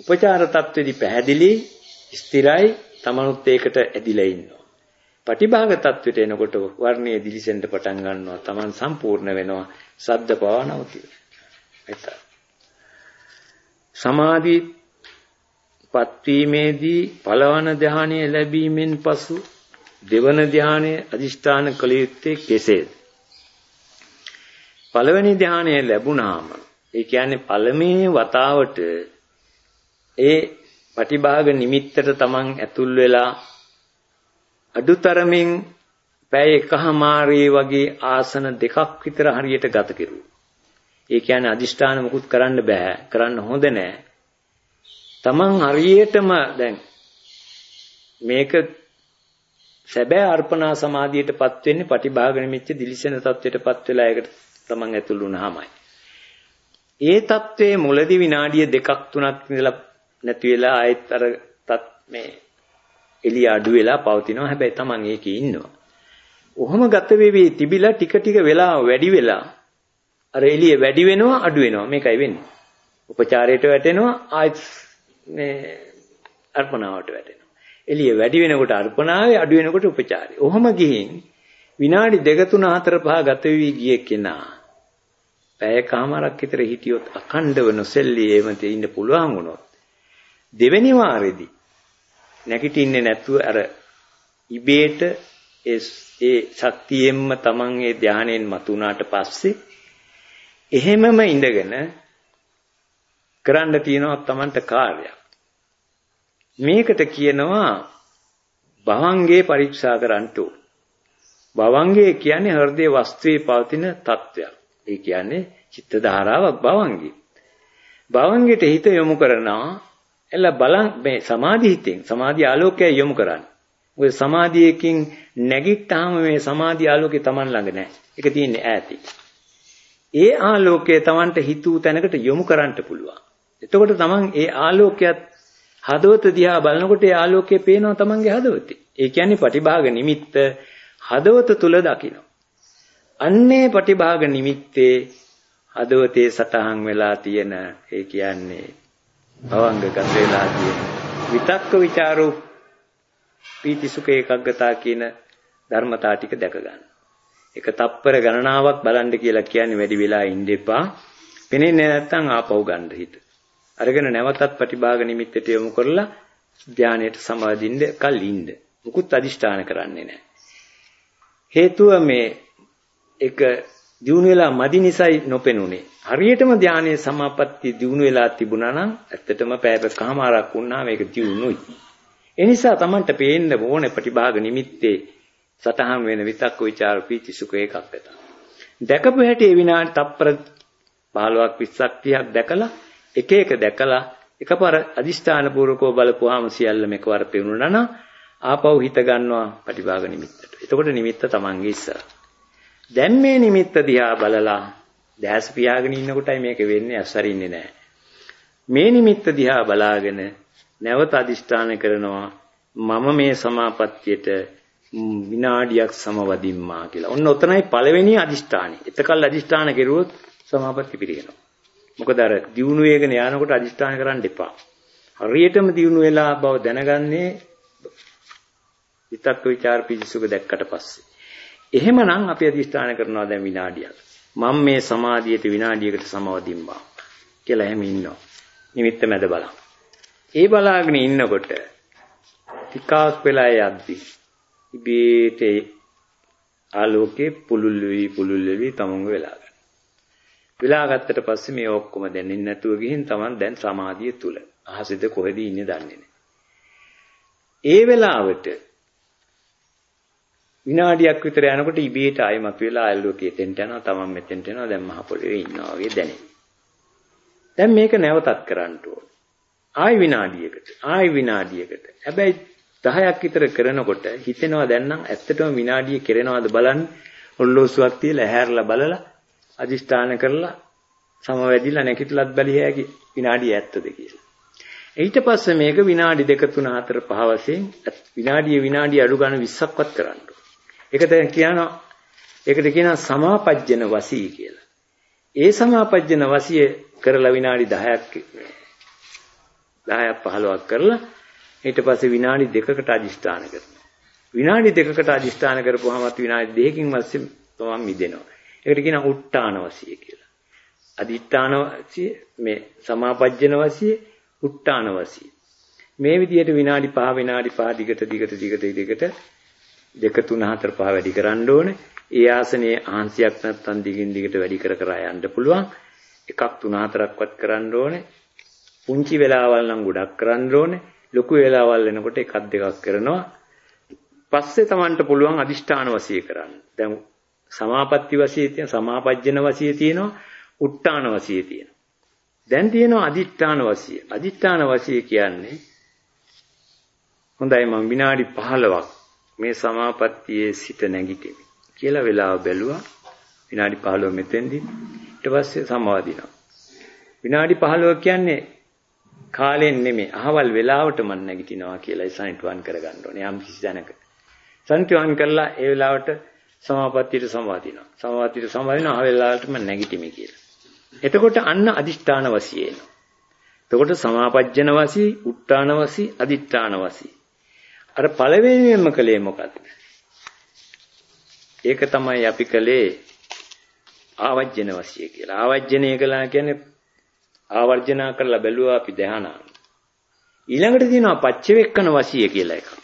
උපචාර තත්ත්වෙදි පැහැදිලි ස්ථිරයි තමනුත් ඒකට ඇදිලා ඉන්නවා. පටිභාග තත්ත්වයට එනකොට වර්ණයේ දිලිසෙන්න පටන් ගන්නවා. Taman සම්පූර්ණ වෙනවා. සද්ද පවා නවතිනවා. එතන. සමාධි පත්වීමේදී පළවන ධානය ලැබීමෙන් පසු දෙවන ධානය අදිෂ්ඨාන කළ යුත්තේ කෙසේද? පළවෙනි ධානය ලැබුණාම ඒ කියන්නේ පළමුවේ වතාවට ඒ පටිභාග නිමිත්තට තමන් ඇතුල් වෙලා අඩුතරමින් පැය එකහමාරේ වගේ ආසන දෙකක් විතර හරියට ගත කෙරුවා. ඒ කියන්නේ අදිෂ්ඨාන මුකුත් කරන්න බෑ. කරන්න හොඳ නෑ. Taman හරියටම දැන් මේක සැබෑ අර්පණා සමාධියටපත් වෙන්නේ පටිභාග නිමිච්ච දිලිසෙන තත්වයටපත් වෙලා ඒකට Taman ඇතුළු වුණාමයි. ඒ தત્ත්වයේ මුලදී විනාඩිය දෙකක් තුනක් ඉඳලා නැති වෙලා ආයෙත් අර තත් මේ එළිය අඩු වෙලා පවතිනවා. හැබැයි Taman ඒකේ ඉන්නවා. ඔහොම ගත වෙවි තිබිලා ටික ටික වෙලා වැඩි වෙලා අර එළිය වැඩි වෙනවා අඩු වෙනවා. මේකයි වෙන්නේ. උපචාරයට වැටෙනවා ආයෙත් මේ අර්පණාවට වැටෙනවා. එළිය වැඩි වෙනකොට අර්පණාවේ අඩු වෙනකොට උපචාරය. ඔහොම ගිහින් විනාඩි 2 3 4 5 ගත වෙවි ගියේ කෙනා පැයකමාරක් විතර හිටියොත් අඛණ්ඩව නොසෙල්ලී එහෙම ඉන්න පුළුවන් වුණොත් දෙවෙනි වාරෙදි නැගිටින්නේ නැතුව අර ඉබේට ඒ ඒ ශක්තියෙන්ම Taman ඒ ධානයෙන් මතුණාට පස්සේ එහෙමම ඉඳගෙන කරන්න තියෙනවා Tamanට කාර්යයක් මේකට කියනවා භවංගේ පරීක්ෂා කරන්නට භවංගේ කියන්නේ හෘදේ වස්තුවේ පවතින තත්වයක් ඒ කියන්නේ චිත්ත ධාරාවක් භවංගේ. භවංගෙට හිත යොමු කරනවා එළ බලන් මේ සමාධි හිතෙන් සමාධි ආලෝකය යොමු කරන්න. ඔය සමාධියකින් නැගිට්ටාම මේ සමාධි ආලෝකය Taman ළඟ නැහැ. ඒක තියෙන්නේ ඈතේ. ඒ ආලෝකය Tamanට හිතූ තැනකට යොමු කරන්න පුළුවන්. එතකොට Taman ඒ ආලෝකයත් හදවත දිහා බලනකොට ඒ ආලෝකය පේනවා Tamanගේ හදවතේ. ඒ කියන්නේ පටිභාග නිමිත්ත හදවත තුල දකිනවා. අන්නේ ප්‍රතිභාග නිමිත්තේ හදවතේ සතහන් වෙලා තියෙන ඒ කියන්නේ භවංගගත වෙලා තියෙන විතක්ක ਵਿਚාරෝ පීති සුඛ ඒකග්ගතා කියන ධර්මතා ටික දැක ගන්න. එක තප්පර ගණනාවක් බලන්න කියලා කියන්නේ වැඩි වෙලා ඉන්න එපා. පෙනෙන්නේ නැත්නම් ආපහු ගන්න හිත. අරගෙන නැවතත් ප්‍රතිභාග නිමිත්තට යොමු කරලා ධානයට සමාදින්න කල් ඉන්න. මුකුත් අදිෂ්ඨාන කරන්නේ නැහැ. හේතුව මේ ඒක දිනු වෙලා මදි නිසයි නොපෙනුනේ. හරියටම ධානයේ සමාපත්තිය දිනු වෙලා තිබුණා නම් ඇත්තටම පැයකමාරක් වුණා මේක දිනුනුයි. ඒ නිසා Tamanට පේන්න ඕනේ ප්‍රතිභාග නිමිත්තේ සතහන් වෙන විතක්ක ਵਿਚාර පීති සුඛ එකක් ඇත. දැකපු හැටි විනාඩි තප්පර 15ක් 20ක් 30ක් දැකලා එක එක දැකලා එකපාර අදිෂ්ඨාන පූර්වකව බලපුවාම සියල්ල මේකවර පෙනුණා නම් ආපහු හිත ගන්නවා ප්‍රතිභාග නිමිත්තට. එතකොට නිමිත්ත Tamanගේ ඉස්සරහ. දැන් මේ නිමිත්ත දිහා බලලා දැස් පියාගෙන ඉන්නකොටයි මේක වෙන්නේ අස්සරින්නේ නැහැ. මේ නිමිත්ත දිහා බලාගෙන නැවත අදිෂ්ඨාන කරනවා මම මේ සමාපත්තියට විනාඩියක් සමවදින්මා කියලා. ඔන්න ඔතනයි පළවෙනි අදිෂ්ඨානෙ. එතකල් අදිෂ්ඨාන කෙරුවොත් සමාපatti පිරිනව. මොකද අර දියුණු වේගන යනකොට අදිෂ්ඨාන කරන්න එපා. හරියටම දියුණු වෙලා බව දැනගන්නේ විතක්ක ਵਿਚාර පිසිසුක දැක්කට පස්සේ. එහෙමනම් අපි අදිස්ථාන කරනවා දැන් විනාඩියක්. මම මේ සමාධියට විනාඩියකට සමවදින්වා කියලා එහෙම ඉන්නවා. නිමිත්ත මැද බලන්න. ඒ බලාගෙන ඉන්නකොට ටිකක් වෙලා යද්දි ඉබේට ආලෝකේ පුලුල් වෙවි පුලුල් වෙවි තමන්ග වෙලා ගන්න. වෙලා ගත්තට පස්සේ මේ ඔක්කොම දැනෙන්නේ නැතුව ගිහින් තමන් දැන් සමාධිය තුල. අහසෙද කොහෙද ඉන්නේ දන්නේ නැහැ. ඒ වෙලාවට විනාඩියක් විතර යනකොට ඉබේට ආයෙමත් වෙලා ආයලෝකයේ තෙන්ට යනවා තමන් මෙතෙන්ට එනවා දැන් මහ පොළවේ ඉන්නවා වගේ දැනෙනවා. දැන් මේක නැවතත් කරන්න ඕන. ආයි විනාඩියකට ආයි විනාඩියකට. හැබැයි 10ක් විතර කරනකොට හිතෙනවා දැන් නම් ඇත්තටම විනාඩිය කෙරෙනවද බලන්න ඔල්ලෝසුවක් තියලා ඇහැරලා බලලා අදිෂ්ඨාන කරලා සමවැදිලා නැගිටලත් බැලිය හැකි විනාඩිය ඇත්තද කියලා. ඊට පස්සේ මේක විනාඩි 2 3 4 5 වශයෙන් විනාඩිය විනාඩිය අඩු ගන්න 20ක්වත් කරන්න ඒකට කියනවා ඒකට කියනවා සමාපජ්ජන වසී කියලා. ඒ සමාපජ්ජන වසිය කරලා විනාඩි 10ක් 10ක් 15ක් කරලා ඊට පස්සේ විනාඩි දෙකකට අදිෂ්ඨාන කරනවා. විනාඩි දෙකකට අදිෂ්ඨාන කරපුවාමත් විනාඩි දෙකකින් පස්සේ තමන් මිදෙනවා. ඒකට කියනවා උට්ටාන වසිය කියලා. අදිෂ්ඨාන වසිය මේ සමාපජ්ජන වසිය උට්ටාන වසිය. මේ විදිහට විනාඩි 5 විනාඩි 5 දිගට දිගට දිගට දිගට 2 3 4 5 වැඩි කරන්න ඕනේ. ඒ ආසනයේ ආංශයක් නැත්තම් දිගින් දිගට වැඩි කර කර යන්න පුළුවන්. එකක් 3 4ක්වත් කරන්න ඕනේ. පුංචි වෙලාවල් නම් ගොඩක් කරන්න ඕනේ. ලොකු වෙලාවල් වෙනකොට එකක් දෙකක් කරනවා. පස්සේ Tamanට පුළුවන් අදිෂ්ඨාන වශයෙන් කරන්න. දැන් සමාපatti වශයෙන් තියෙන සමාපජ්ජන වශයෙන් තියෙනවා. උට්ටාන වසිය තියෙනවා. දැන් තියෙනවා අදිඨාන වසිය. අදිඨාන වසිය කියන්නේ හොඳයි මම විනාඩි 15ක් මේ සමාපත්තියේ සිට නැගිටිමි කියලා වෙලාව බැලුවා. විනාඩි 15 මෙතෙන්දී ඊට පස්සේ සමාදිනවා. විනාඩි 15 කියන්නේ කාලෙන් නෙමෙයි අහවල් වෙලාවට මම නැගිටිනවා කියලා සනිටුවන් කරගන්න ඕනේ යම් කිසි දැනක. සනිටුවන් කරලා ඒ වෙලාවට සමාපත්තියට සමාදිනවා. සමාපත්තියට සමාදිනවා අහවල් වෙලාවට මම නැගිටිමි කියලා. එතකොට අන්න අදිෂ්ඨාන වශී එනවා. එතකොට සමාපජ්ජන වශී, උත්තාන වශී, අදිෂ්ඨාන වශී. අර පළවෙනියෙන්ම කලේ මොකද්ද? ඒක තමයි අපි කලේ ආවජ්ජන වශී කියලා. ආවජ්ජනය කළා කියන්නේ ආවර්ජනා කරලා බැලුවා අපි ධානා. ඊළඟට තියෙනවා පච්චවෙක්කන වශී කියලා එකක්.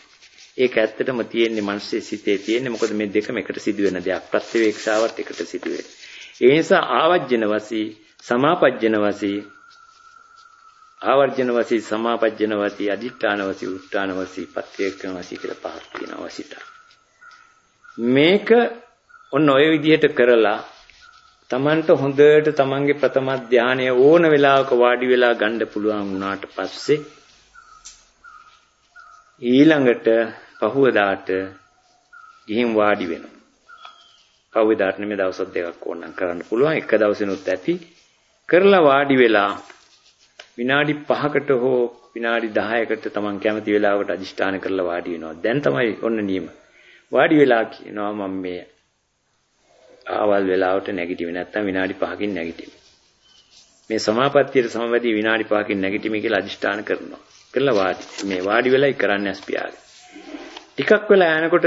ඒක ඇත්තටම තියෙන්නේ මනසේ සිතේ තියෙන්නේ මොකද මේ දෙකම එකට සිදුවෙන දෙයක්. ප්‍රත්‍යවේක්ෂාවත් එකට සිදුවේ. ඒ නිසා ආවර්ජන වශී, සමාපජ්ජන වශී, ආවර්ජන වශී, සමාපජ්ජන වශී, අදිඨාන වශී, උත්තාන වශී, ප්‍රත්‍යක්ෂන වශී කියලා පහක් තියෙනවා වශීට. මේක ඔන්න ඔය විදිහට කරලා Tamanට හොඳට Tamanගේ ප්‍රථම ධානය ඕන වෙලාවක වාඩි වෙලා ගන්න පුළුවන් වුණාට පස්සේ ඊළඟට පහුවදාට ගිහින් වාඩි වෙනවා. පහුවදාට නෙමෙයි දවස් දෙකක් ඕනනම් කරන්න පුළුවන්. එක දවසෙනුත් ඇති. කරලා වාඩි වෙලා විනාඩි 5කට හෝ විනාඩි 10කට Taman කැමති වෙලාවකට අදිෂ්ඨාන කරලා වාඩි වෙනවා. දැන් තමයි ඔන්න නියම. වාඩි වෙලා කියනවා මම මේ ආවල් වෙලාවට නැගිටිමි නැත්තම් විනාඩි 5කින් නැගිටිමි. මේ සමාපත්තියට සමවැදී විනාඩි 5කින් නැගිටිමි කියලා අදිෂ්ඨාන කරනවා. කරලා වාඩි මේ වාඩි වෙලයි කරන්නේ අස්පියාගේ. ටිකක් වෙලා යනකොට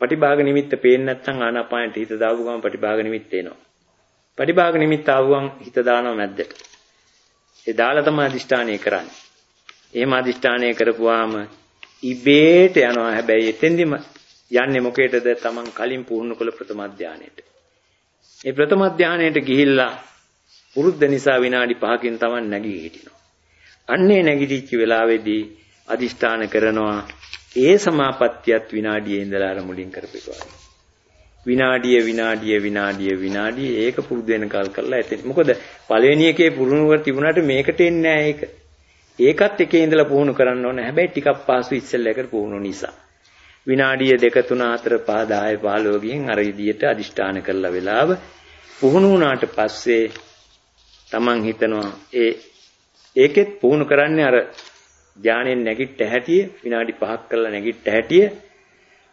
පටිභාග නිමිත්ත පේන්නේ නැත්නම් ආනාපානට හිත දාපු ගමන් පටිභාග නිමිත්ත එනවා. පටිභාග නිමිත්ත ආවම හිත දානවා මැද්දට. ඒ දාලා තමයි අදිෂ්ඨානය කරන්නේ. එහෙම අදිෂ්ඨානය කරපුවාම ඉබේට යනවා. හැබැයි එතෙන්දිම යන්නේ මොකේද? තමන් කලින් පුහුණු කළ ප්‍රථම ධානයේට. ඒ ප්‍රථම ධානයේට ගිහිල්ලා පුරුද්ද නිසා විනාඩි 5කින් තමන් නැගී හිටිනවා. අන්නේ නැගිටිච්ච වෙලාවේදී අදිෂ්ඨාන කරනවා ඒ සමාපත්තියත් විනාඩියේ ඉඳලා අර මුලින් කරපේකවා. විනාඩිය විනාඩිය විනාඩිය විනාඩිය ඒක පුරුදු වෙන කල් කරලා ඇතේ. මොකද පළවෙනි එකේ පුරුණුව තිබුණාට මේකට එන්නේ ඒක. ඒකත් එකේ ඉඳලා පුහුණු කරන්න ඕන. හැබැයි ටිකක් පහසු ඉස්සෙල්ලා එකට පුහුණු නිසා. විනාඩිය 2 3 4 5 10 15 ගියන් අර විදියට අදිෂ්ඨාන කරලා වෙලාව පුහුණු වුණාට පස්සේ Taman හිතනවා ඒ ඒකෙත් පුහුණු කරන්නේ අර ධානයෙන් නැගිට හැටිය විනාඩි 5ක් කරලා නැගිට හැටිය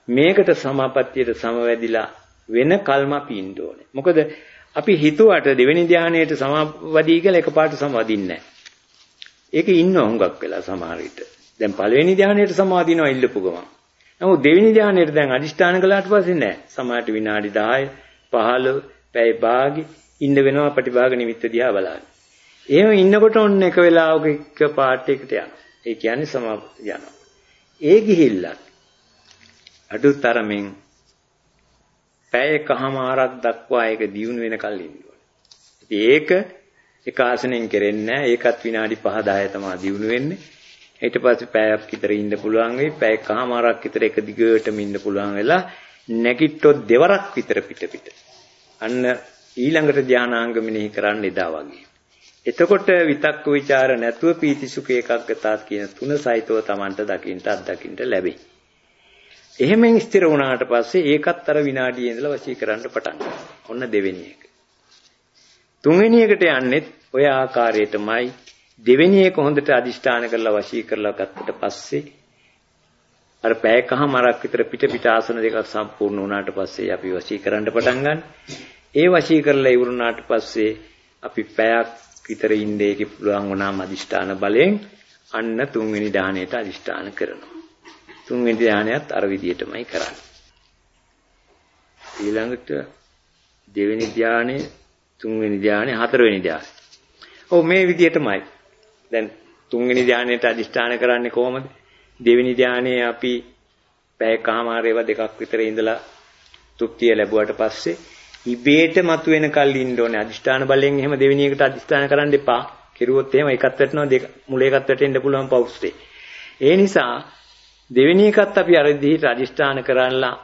මේකට සමාපත්තියට සමවැදිලා වෙන කල්ම අපි ඉන්න ඕනේ. මොකද අපි හිතුවට දෙවෙනි ධානයේට සමාවදී කියලා එකපාරට සමාදින්නේ නැහැ. ඒක ඉන්න හුඟක් වෙලා සමහර විට. දැන් පළවෙනි ධානයේට සමාදිනවා ඉල්ලපු ගමන්. නමුත් දෙවෙනි ධානයේට දැන් අදිෂ්ඨාන කළාට පස්සේ නෑ. සමහරට විනාඩි 10, 15, පැය භාගෙ ඉන්න වෙනවා ප්‍රතිභාග නිමිත්ත දිහා බලන්න. එහෙම ඉන්නකොට ඔන්න එක වෙලාවක එක පාට එකට යනවා. ඒ කියන්නේ සමාප්ත යනවා. ඒ ගිහිල්ලා අඩුතරමින් පැයකමාරක් දක්වා ඒක දියුණු වෙනකල් ඉන්න ඕනේ. ඒක එක ආසනෙන් කෙරෙන්නේ නැහැ. ඒකත් විනාඩි 5 10 තමයි දියුණු වෙන්නේ. ඊට පස්සේ පැයක් විතර ඉන්න පුළුවන් වෙයි. පැයකමාරක් විතර එක දිගටම ඉන්න පුළුවන් වෙලා නැගිට්ටොත් දෙවරක් විතර පිට පිට. අන්න ඊළඟට ධානාංග මෙනෙහි කරන්න එදා වගේ. එතකොට විතක්ක ਵਿਚාර නැතුව පීතිසුඛ ඒකග්ගතාත් කියන තුන සහිතව Tamanට දකින්නට අත්දකින්නට ලැබේ. එහෙමෙන් ස්ථිර වුණාට පස්සේ ඒකත් අර විනාඩියේ ඉඳලා වශී කරන්න පටන් ඔන්න දෙවෙනි එක. තුන්වෙනි එකට යන්නෙත් ඔය ආකාරයටමයි දෙවෙනි එක හොඳට අදිෂ්ඨාන කරලා වශී කරලා ගත්තට පස්සේ අර පැයකමාරක් විතර පිට පිට ආසන දෙකක් සම්පූර්ණ වුණාට පස්සේ අපි වශී කරන්න පටන් ගන්න. ඒ වශී කරලා ඉවරුණාට පස්සේ අපි පැයක් විතර ඉන්නේ ඒකේ පුළුවන් වුණාම අදිෂ්ඨාන බලයෙන් අන්න තුන්වෙනි ධානයට අදිෂ්ඨාන කරනවා. තුන්වෙනි ධානයත් අර විදිහටමයි කරන්නේ. ඊළඟට දෙවෙනි ධානය, තුන්වෙනි ධානය, හතරවෙනි ධානය. ඔව් මේ විදිහටමයි. දැන් තුන්වෙනි ධානයට අදිෂ්ඨාන කරන්නේ කොහොමද? දෙවෙනි ධානයේ අපි පැයකමාර ඒවා දෙකක් විතර ඉඳලා තෘප්තිය ලැබුවට පස්සේ ඉබේට මතුවෙන කල් ඉන්න ඕනේ. අදිෂ්ඨාන බලයෙන් එහෙම දෙවෙනි එකට අදිෂ්ඨාන කරන්න එපා. කෙරුවොත් එහෙම එකත් වැටෙනවා දෙක මුල එකත් වැටෙන්න පුළුවන් පෞස්තේ. ඒ නිසා දෙවෙනි එකත් අපි අර විදිහට අදිෂ්ඨාන කරලා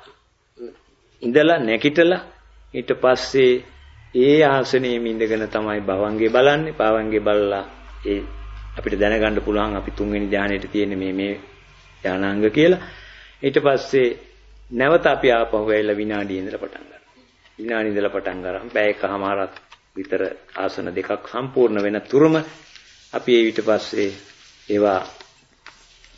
ඉඳලා නැකිටලා ඊට පස්සේ ඒ ආසනයේ ඉඳගෙන තමයි භවංගේ බලන්නේ. භවංගේ බලලා ඒ අපිට දැනගන්න පුළුවන් අපි තුන්වෙනි ධානයේට තියෙන මේ මේ ධානාංග කියලා. ඊට පස්සේ නැවත අපි ආපහු ඇවිල්ලා විනාඩිය ඉඳලා පටන් ගන්නවා. විනාඩිය ඉඳලා පටන් ගන්න. පැය එකමාරක් විතර ආසන දෙකක් සම්පූර්ණ වෙන තුරුම අපි ඒ ඊට පස්සේ ඒවා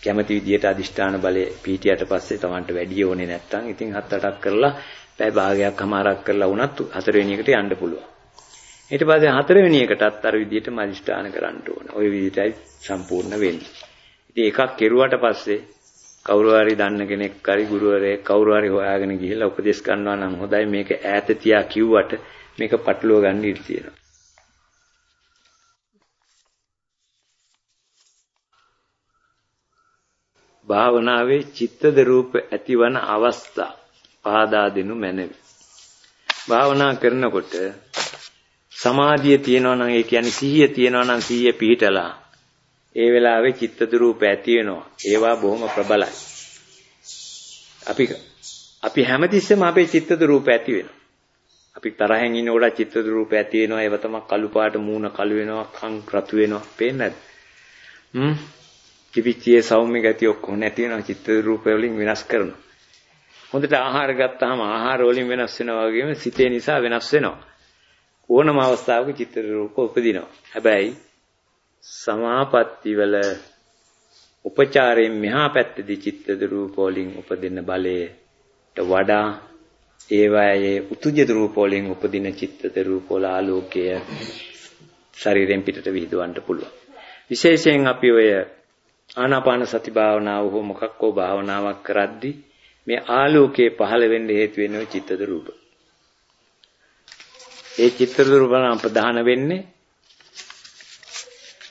කැමති විදියට අදිෂ්ඨාන බලය පීටියට පස්සේ Tamanට වැඩි ඕනේ නැත්තම් ඉතින් හත් අටක් කරලා පැය භාගයක් හමාරක් කරලා වුණත් හතරවෙනි එකට යන්න පුළුවන්. ඊට පස්සේ හතරවෙනි එකටත් අර විදියටම අදිෂ්ඨාන කරන්න ඕන. ওই විදියටයි සම්පූර්ණ වෙන්නේ. ඉතින් එකක් කෙරුවට පස්සේ කවුරු හරි දන්න කෙනෙක් හරි ගුරුවරයෙක් කවුරු හරි හොයාගෙන ගිහිල්ලා උපදෙස් ගන්නවා නම් හොඳයි මේක ඈත තියා කිව්වට මේක පටලවා ගන්න ඉඩ තියෙනවා. භාවනාවේ චිත්තද රූප ඇතිවන අවස්ථා පාදා දෙනු මැනවි. භාවනා කරනකොට සමාධිය තියෙනවා නම් ඒ කියන්නේ සිහිය තියෙනවා නම් සිහිය පිහිටලා ඒ වෙලාවේ චිත්තද රූප ඇති වෙනවා. ඒවා බොහොම ප්‍රබලයි. අපි අපි හැමතිස්සෙම අපේ චිත්තද රූප ඇති වෙනවා. අපි තරහෙන් ඉන්නකොට චිත්තද රූප ඇති වෙනවා. ඒව තමයි කළු පාට මූණ කළු වෙනවා, කන් රතු වෙනවා. පේන්නේ නැද්ද? හ්ම් කිවිච්චියේ සෞම්‍ය ගතිය ඔක්කොම නැති වෙනවා චිත්ත රූප වලින් විනාශ කරනවා. හොඳට ආහාර ගත්තාම ආහාර වලින් වෙනස් වෙනවා වගේම සිතේ නිසා වෙනස් වෙනවා. ඕනම අවස්ථාවක චිත්ත රූප උපදිනවා. හැබැයි සමාපatti වල උපචාරයෙන් මෙහා පැත්තේදී චිත්තද රූප වලින් උපදින බලයට වඩා ඒවායේ උතුජද රූප වලින් උපදින චිත්තද රූප වල ආලෝකය ශරීරයෙන් පිටට විහිදවන්න පුළුවන්. විශේෂයෙන් අපි ඔය ආනාපාන සති භාවනාව හෝ මොකක් හෝ භාවනාවක් කරද්දී මේ ආලෝකයේ පහළ වෙන්න හේතු වෙන්නේ චිත්තද රූප. ඒ චිත්තද රූප නම් ප්‍රධාන වෙන්නේ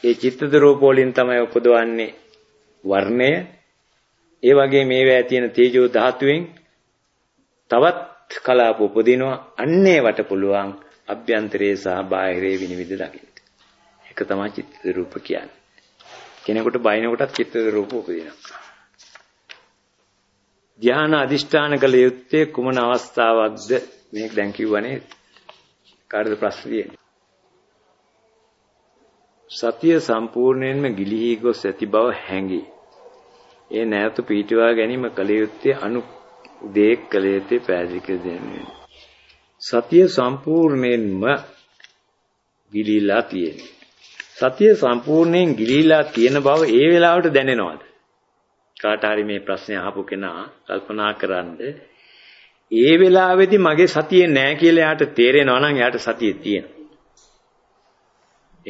ඒ චිත්තද රූප වලින් තමයි උපදවන්නේ වර්ණය. ඒ වගේ මේවා තියෙන තේජෝ ධාතුවෙන් තවත් කලාප උපදිනවා. අන්නේ වට පුළුවන් අභ්‍යන්තරයේ සහ බාහිරයේ විනිවිද දකින්න. ඒක තමයි චිත්තද රූප කියන්නේ. කෙනෙකුට බයිනකොටත් චිත්ත රූප උපදිනවා. ධ්‍යාන අදිෂ්ඨාන කළ යුත්තේ කුමන අවස්ථාවක්ද මේක දැන් කිව්වනේ කාටද ප්‍රශ්නේ සතිය සම්පූර්ණයෙන්ම ගිලිහි ගොස් ඇති බව හැඟේ. ඒ නැවත පීඨවා ගැනීම කළ යුත්තේ අනු දේක් කළ යුත්තේ පැහැදිලි කර දෙන්නේ. සතිය සම්පූර්ණයෙන්ම ගිලිලා තියෙනවා. සතිය සම්පූර්ණයෙන් ගිලිලා තියෙන බව ඒ වෙලාවට දැනෙනවද? කාට හරි මේ ප්‍රශ්නේ අහපු කෙනා කල්පනා කරන්ද ඒ වෙලාවේදී මගේ සතියේ නැහැ කියලා එයාට තේරෙනවා නම් එයාට සතියේ තියෙනවා.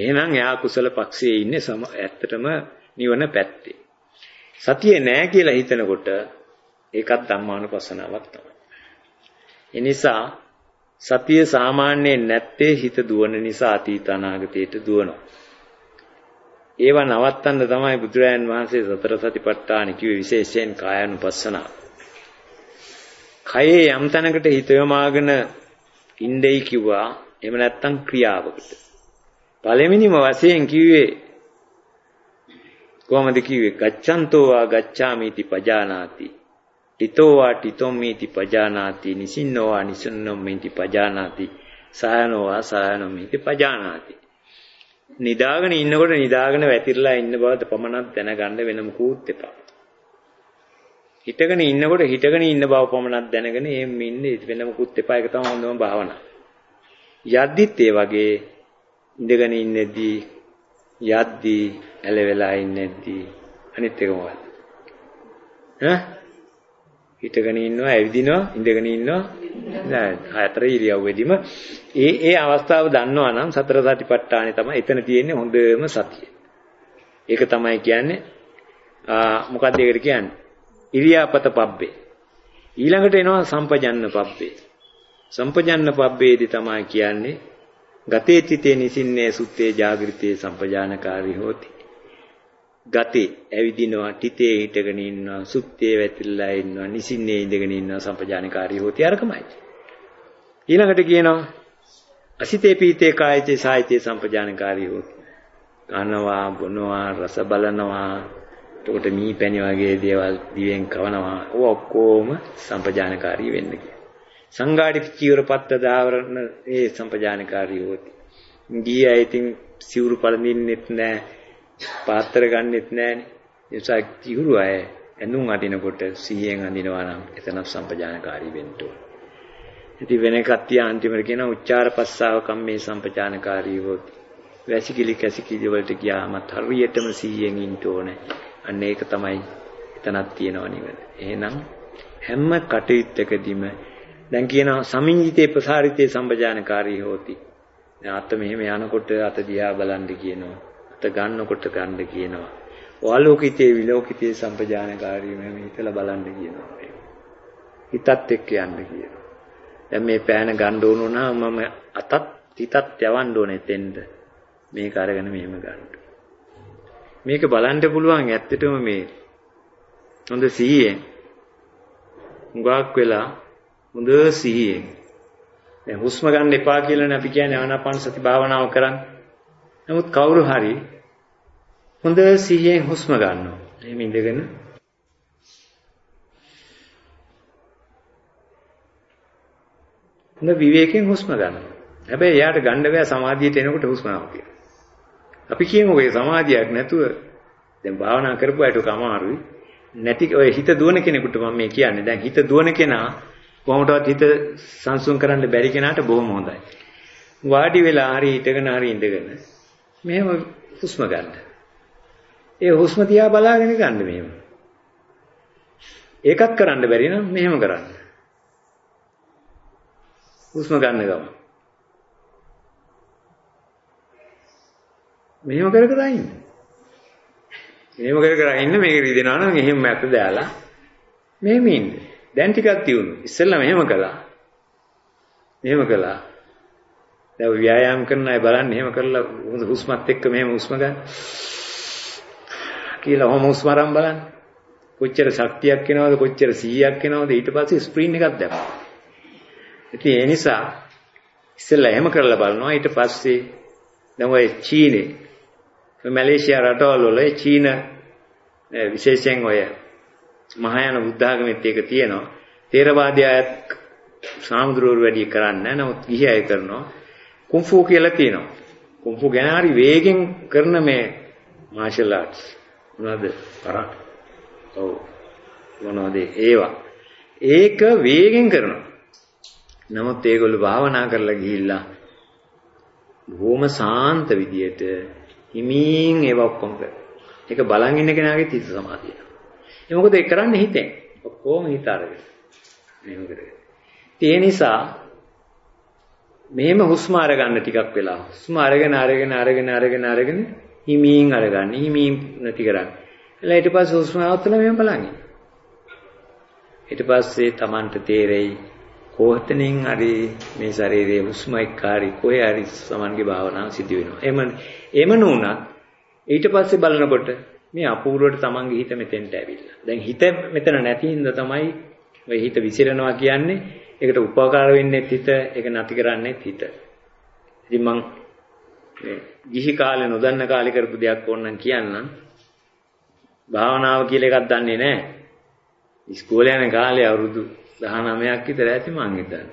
එහෙනම් එයා කුසල පක්ෂයේ ඉන්නේ සම ඇත්තටම නිවන පැත්තේ. සතියේ නැහැ කියලා හිතනකොට ඒකත් ධම්මානුපස්සනාවක් තමයි. ඒ නිසා සතිය සාමාන්‍යයෙන් නැත්තේ හිත දුවන නිසා අතීත අනාගතයට දුවනවා. ඒවා නවත්තන්න තමයි බුදුරජාන් වහන්සේ සතර සතිපට්ඨාන කිව්වේ විශේෂයෙන් කායानुපස්සනාව. කයේ යම් තැනකට හිත යොමාගෙන ඉන්නයි කිව්වා. එහෙම නැත්නම් ක්‍රියාවකට. පළවෙනිම වශයෙන් කිව්වේ කොහොමද කිව්වේ? ගච්ඡන්තෝ වා ගච්ඡාමිති පජානාති. ඨිතෝ වා ඨිතොම්මිති පජානාති. නිසින්නෝ වා නිසන්නොම්මිති පජානාති. සායනෝ වා සායනොම්මිති පජානාති. නිදාගෙන ඉන්නකොට නිදාගෙන වැතිරලා ඉන්න බව පමණක් දැනගන්න වෙන මොකුත් එපා. හිටගෙන ඉන්නකොට හිටගෙන ඉන්න බව පමණක් දැනගෙන එහෙම ඉන්නේ වෙන මොකුත් එපා ඒක තමයි හොඳම භාවනාව. යද්දිත් ඒ වගේ ඉඳගෙන ඉන්නේදී යද්දී ඇලවෙලා ඉන්නේදී අනිත් එක මොකක්ද? ඈ හිටගෙන ඉන්නවා ඇවිදිනවා ඉඳගෙන ඉන්නවා නෑ හතර ඉරියව්වෙදිම ඒ ඒ අවස්ථාව දන්නවා නම් සතර සතිපට්ඨානේ තමයි එතන තියෙන්නේ හොඳම සතිය. ඒක තමයි කියන්නේ ආ මොකක්ද ඒකට කියන්නේ? ඉරියාපත පබ්බේ. ඊළඟට එනවා සම්පජන්න පබ්බේ. සම්පජන්න පබ්බේදී තමයි කියන්නේ ගතේ තිතේ නිසින්නේ සුත්තේ ජාගෘතේ සම්පජානකාරී හෝති. ගතේ ඇවිදිනවා ටිතේ හිටගෙන ඉන්නවා සුත්තේ වැතිරලා ඉන්නවා නිසින්නේ ඉඳගෙන ඉන්නවා සම්පජානකාරී හෝති. අරකමයි. ඊළඟට කියනවා අසිතේ පීතේ කායචේ සායිතේ සම්පජානකාරී හෝති. කනවා බොනවා රස බලනවා. එතකොට මී පැණි වගේ දේවල් දිවෙන් කවනවා. ඔක්කොම සම්පජානකාරී වෙන්න සංගාඩි චීවර පත්ත දාවරණ ඒ සම්පජානකාරී හොති. ගියා ඉතින් සිවුරු පළඳින්නෙත් නැහැ. පාත්‍ර ගන්නෙත් නැහනේ. ඒ නිසා චීවරු අය ඇඳුම් අදිනකොට සීයෙන් අඳිනවා නම් එතන සම්පජානකාරී වෙන්න ඕන. ඉතින් වෙන කට්ටිය අන්තිමට කියන උච්චාර පස්සාව කම්මේ සම්පජානකාරී හොති. වැසිකිලි කැසිකිලි වලට ගියාමත් හරියටම සීයෙන් ඉන්න ඕනේ. අන්න ඒක තමයි එතනක් තියෙනව නිවන. එහෙනම් හැම කටයුත්තකදීම දැන් කියනවා සමිඤ්ඤිතේ ප්‍රසාරිතේ සම්පජානකාරී හොති. දැන් අත මෙහෙම යනකොට අත දිහා බලන්න කියනවා. අත ගන්නකොට ගන්න කියනවා. වාලෝකිතේ විලෝකිතේ සම්පජානකාරී මෙහෙම හිතලා බලන්න කියනවා. හිතත් එක්ක යන්න කියනවා. දැන් මේ පෑන ගන්න ඕන වුණා මම අතත් හිතත් යවන්න ඕනේ තෙන්ද. මේක අරගෙන මෙහෙම ගන්න. මේක බලන්න පුළුවන් ඇත්තටම මේ හොඳ සිහියෙන්. හුඟක් වෙලා හොඳ සිහියෙන්. දැන් හුස්ම ගන්න එපා කියලානේ අපි කියන්නේ ආනාපාන සති භාවනාව කරන්න. නමුත් කවුරු හරි හොඳ සිහියෙන් හුස්ම ගන්නවා. එහෙම ඉඳගෙන හොඳ විවේකයෙන් හුස්ම ගන්නවා. හැබැයි එයාට ගන්න බෑ සමාධියට එනකොට හුස්ම ආව කියලා. අපි කියමුකෝ ඒ සමාධියක් නැතුව දැන් භාවනා කරපු අයට කමාරුයි. නැති ඔය හිත දුවන කෙනෙකුට මම මේ කියන්නේ. දැන් හිත දුවන කෙනා කොහොමදවත් හිත සංසුන් කරන්න බැරි කෙනාට බොහොම හොඳයි. වාඩි වෙලා හරි හිටගෙන හරි ඉඳගෙන මෙහෙම හුස්ම ගන්න. ඒ හුස්ම තියා බලාගෙන ගන්න මෙහෙම. ඒකත් කරන්න බැරි නම් මෙහෙම කරන්න. හුස්ම ගන්න ගම. මෙහෙම කර කර ඉන්න. මෙහෙම කර කර ඉන්න මේක රිදෙනවා නම් එහෙම මැත දාලා මෙහෙම ඉන්න. දැන් ටිකක් තියුණු. ඉස්සෙල්ලා මෙහෙම කළා. මෙහෙම කළා. දැන් ව්‍යායාම කරන අය බලන්න එහෙම කරලා හුස්මත් එක්ක මෙහෙම හුස්ම ගන්න. කියලා ඔහොම හුස්ම අරන් බලන්න. කොච්චර ශක්තියක් එනවද කොච්චර 100ක් එනවද ඊට පස්සේ ස්ක්‍රීන් එකක් දැම්මා. ඉතින් ඒ නිසා ඉස්සෙල්ලා එහෙම කරලා බලනවා ඊට පස්සේ දැන් ඔය චීනේ මැලේසියා රටවල් වල චීන විශේෂයෙන් ඔය මහායාන බුද්ධ ආගමෙත් ඒක තියෙනවා. තේරවාදී අයත් සාමුද්‍රෝරු වැඩි කරන්නේ නැහැ. නමුත් ගිහි අය කරනවා. කුම්ෆු කියලා තියෙනවා. කුම්ෆු ගැන හරි වේගෙන් කරන මේ මාෂල් ආර්ට්ස් මොනවද? කරා. ඔව්. මොනවද ඒවා? ඒක වේගෙන් කරනවා. නමුත් ඒගොල්ලෝ භාවනා කරලා ගිහිල්ලා බොහොම සාන්ත විදියට හිමින් ඒවා ඔක්කොම කරනවා. ඒක බලන් ඉන්න කෙනාගේ තිත සමාධිය. ඒ මොකද ඒ කරන්නේ හිතෙන්. ඔක්කොම හිත අරගෙන. මෙහෙම කරගෙන. ඒ නිසා මෙහෙම හුස්ම අරගන්න ටිකක් වෙලා. හුස්ම අරගෙන අරගෙන අරගෙන අරගෙන අරගෙන හිමින් අරගන්න. හිමින් නැති කරන්න. එලා ඊට පස්සේ හුස්ම අවත්තලා මෙහෙම බලන්න. ඊට පස්සේ Tamanට තේරෙයි කොහොතනින් හරි මේ ශරීරයේ හුස්ම එක්කාරි කොහේ හරි සමන්ගේ භාවනාව සිදු වෙනවා. එමන් එම නුණත් ඊට පස්සේ බලනකොට මේ අපූර්වට තමන්ගේ හිත මෙතෙන්ට ඇවිල්ලා. දැන් හිත මෙතන නැති හින්දා තමයි ඔය හිත විසිරනවා කියන්නේ. ඒකට උපකාර වෙන්නේ හිත, ඒක නැති කරන්නේ හිත. ඉතින් මං මේ ගිහි කාලේ නොදන්න කාලේ කරපු දෙයක් ඕනනම් කියන්නම්. භාවනාව කියලා එකක් දන්නේ නැහැ. ඉස්කෝලේ යන කාලේ අවුරුදු 19ක් විතර ඇති මං හිතන්නේ.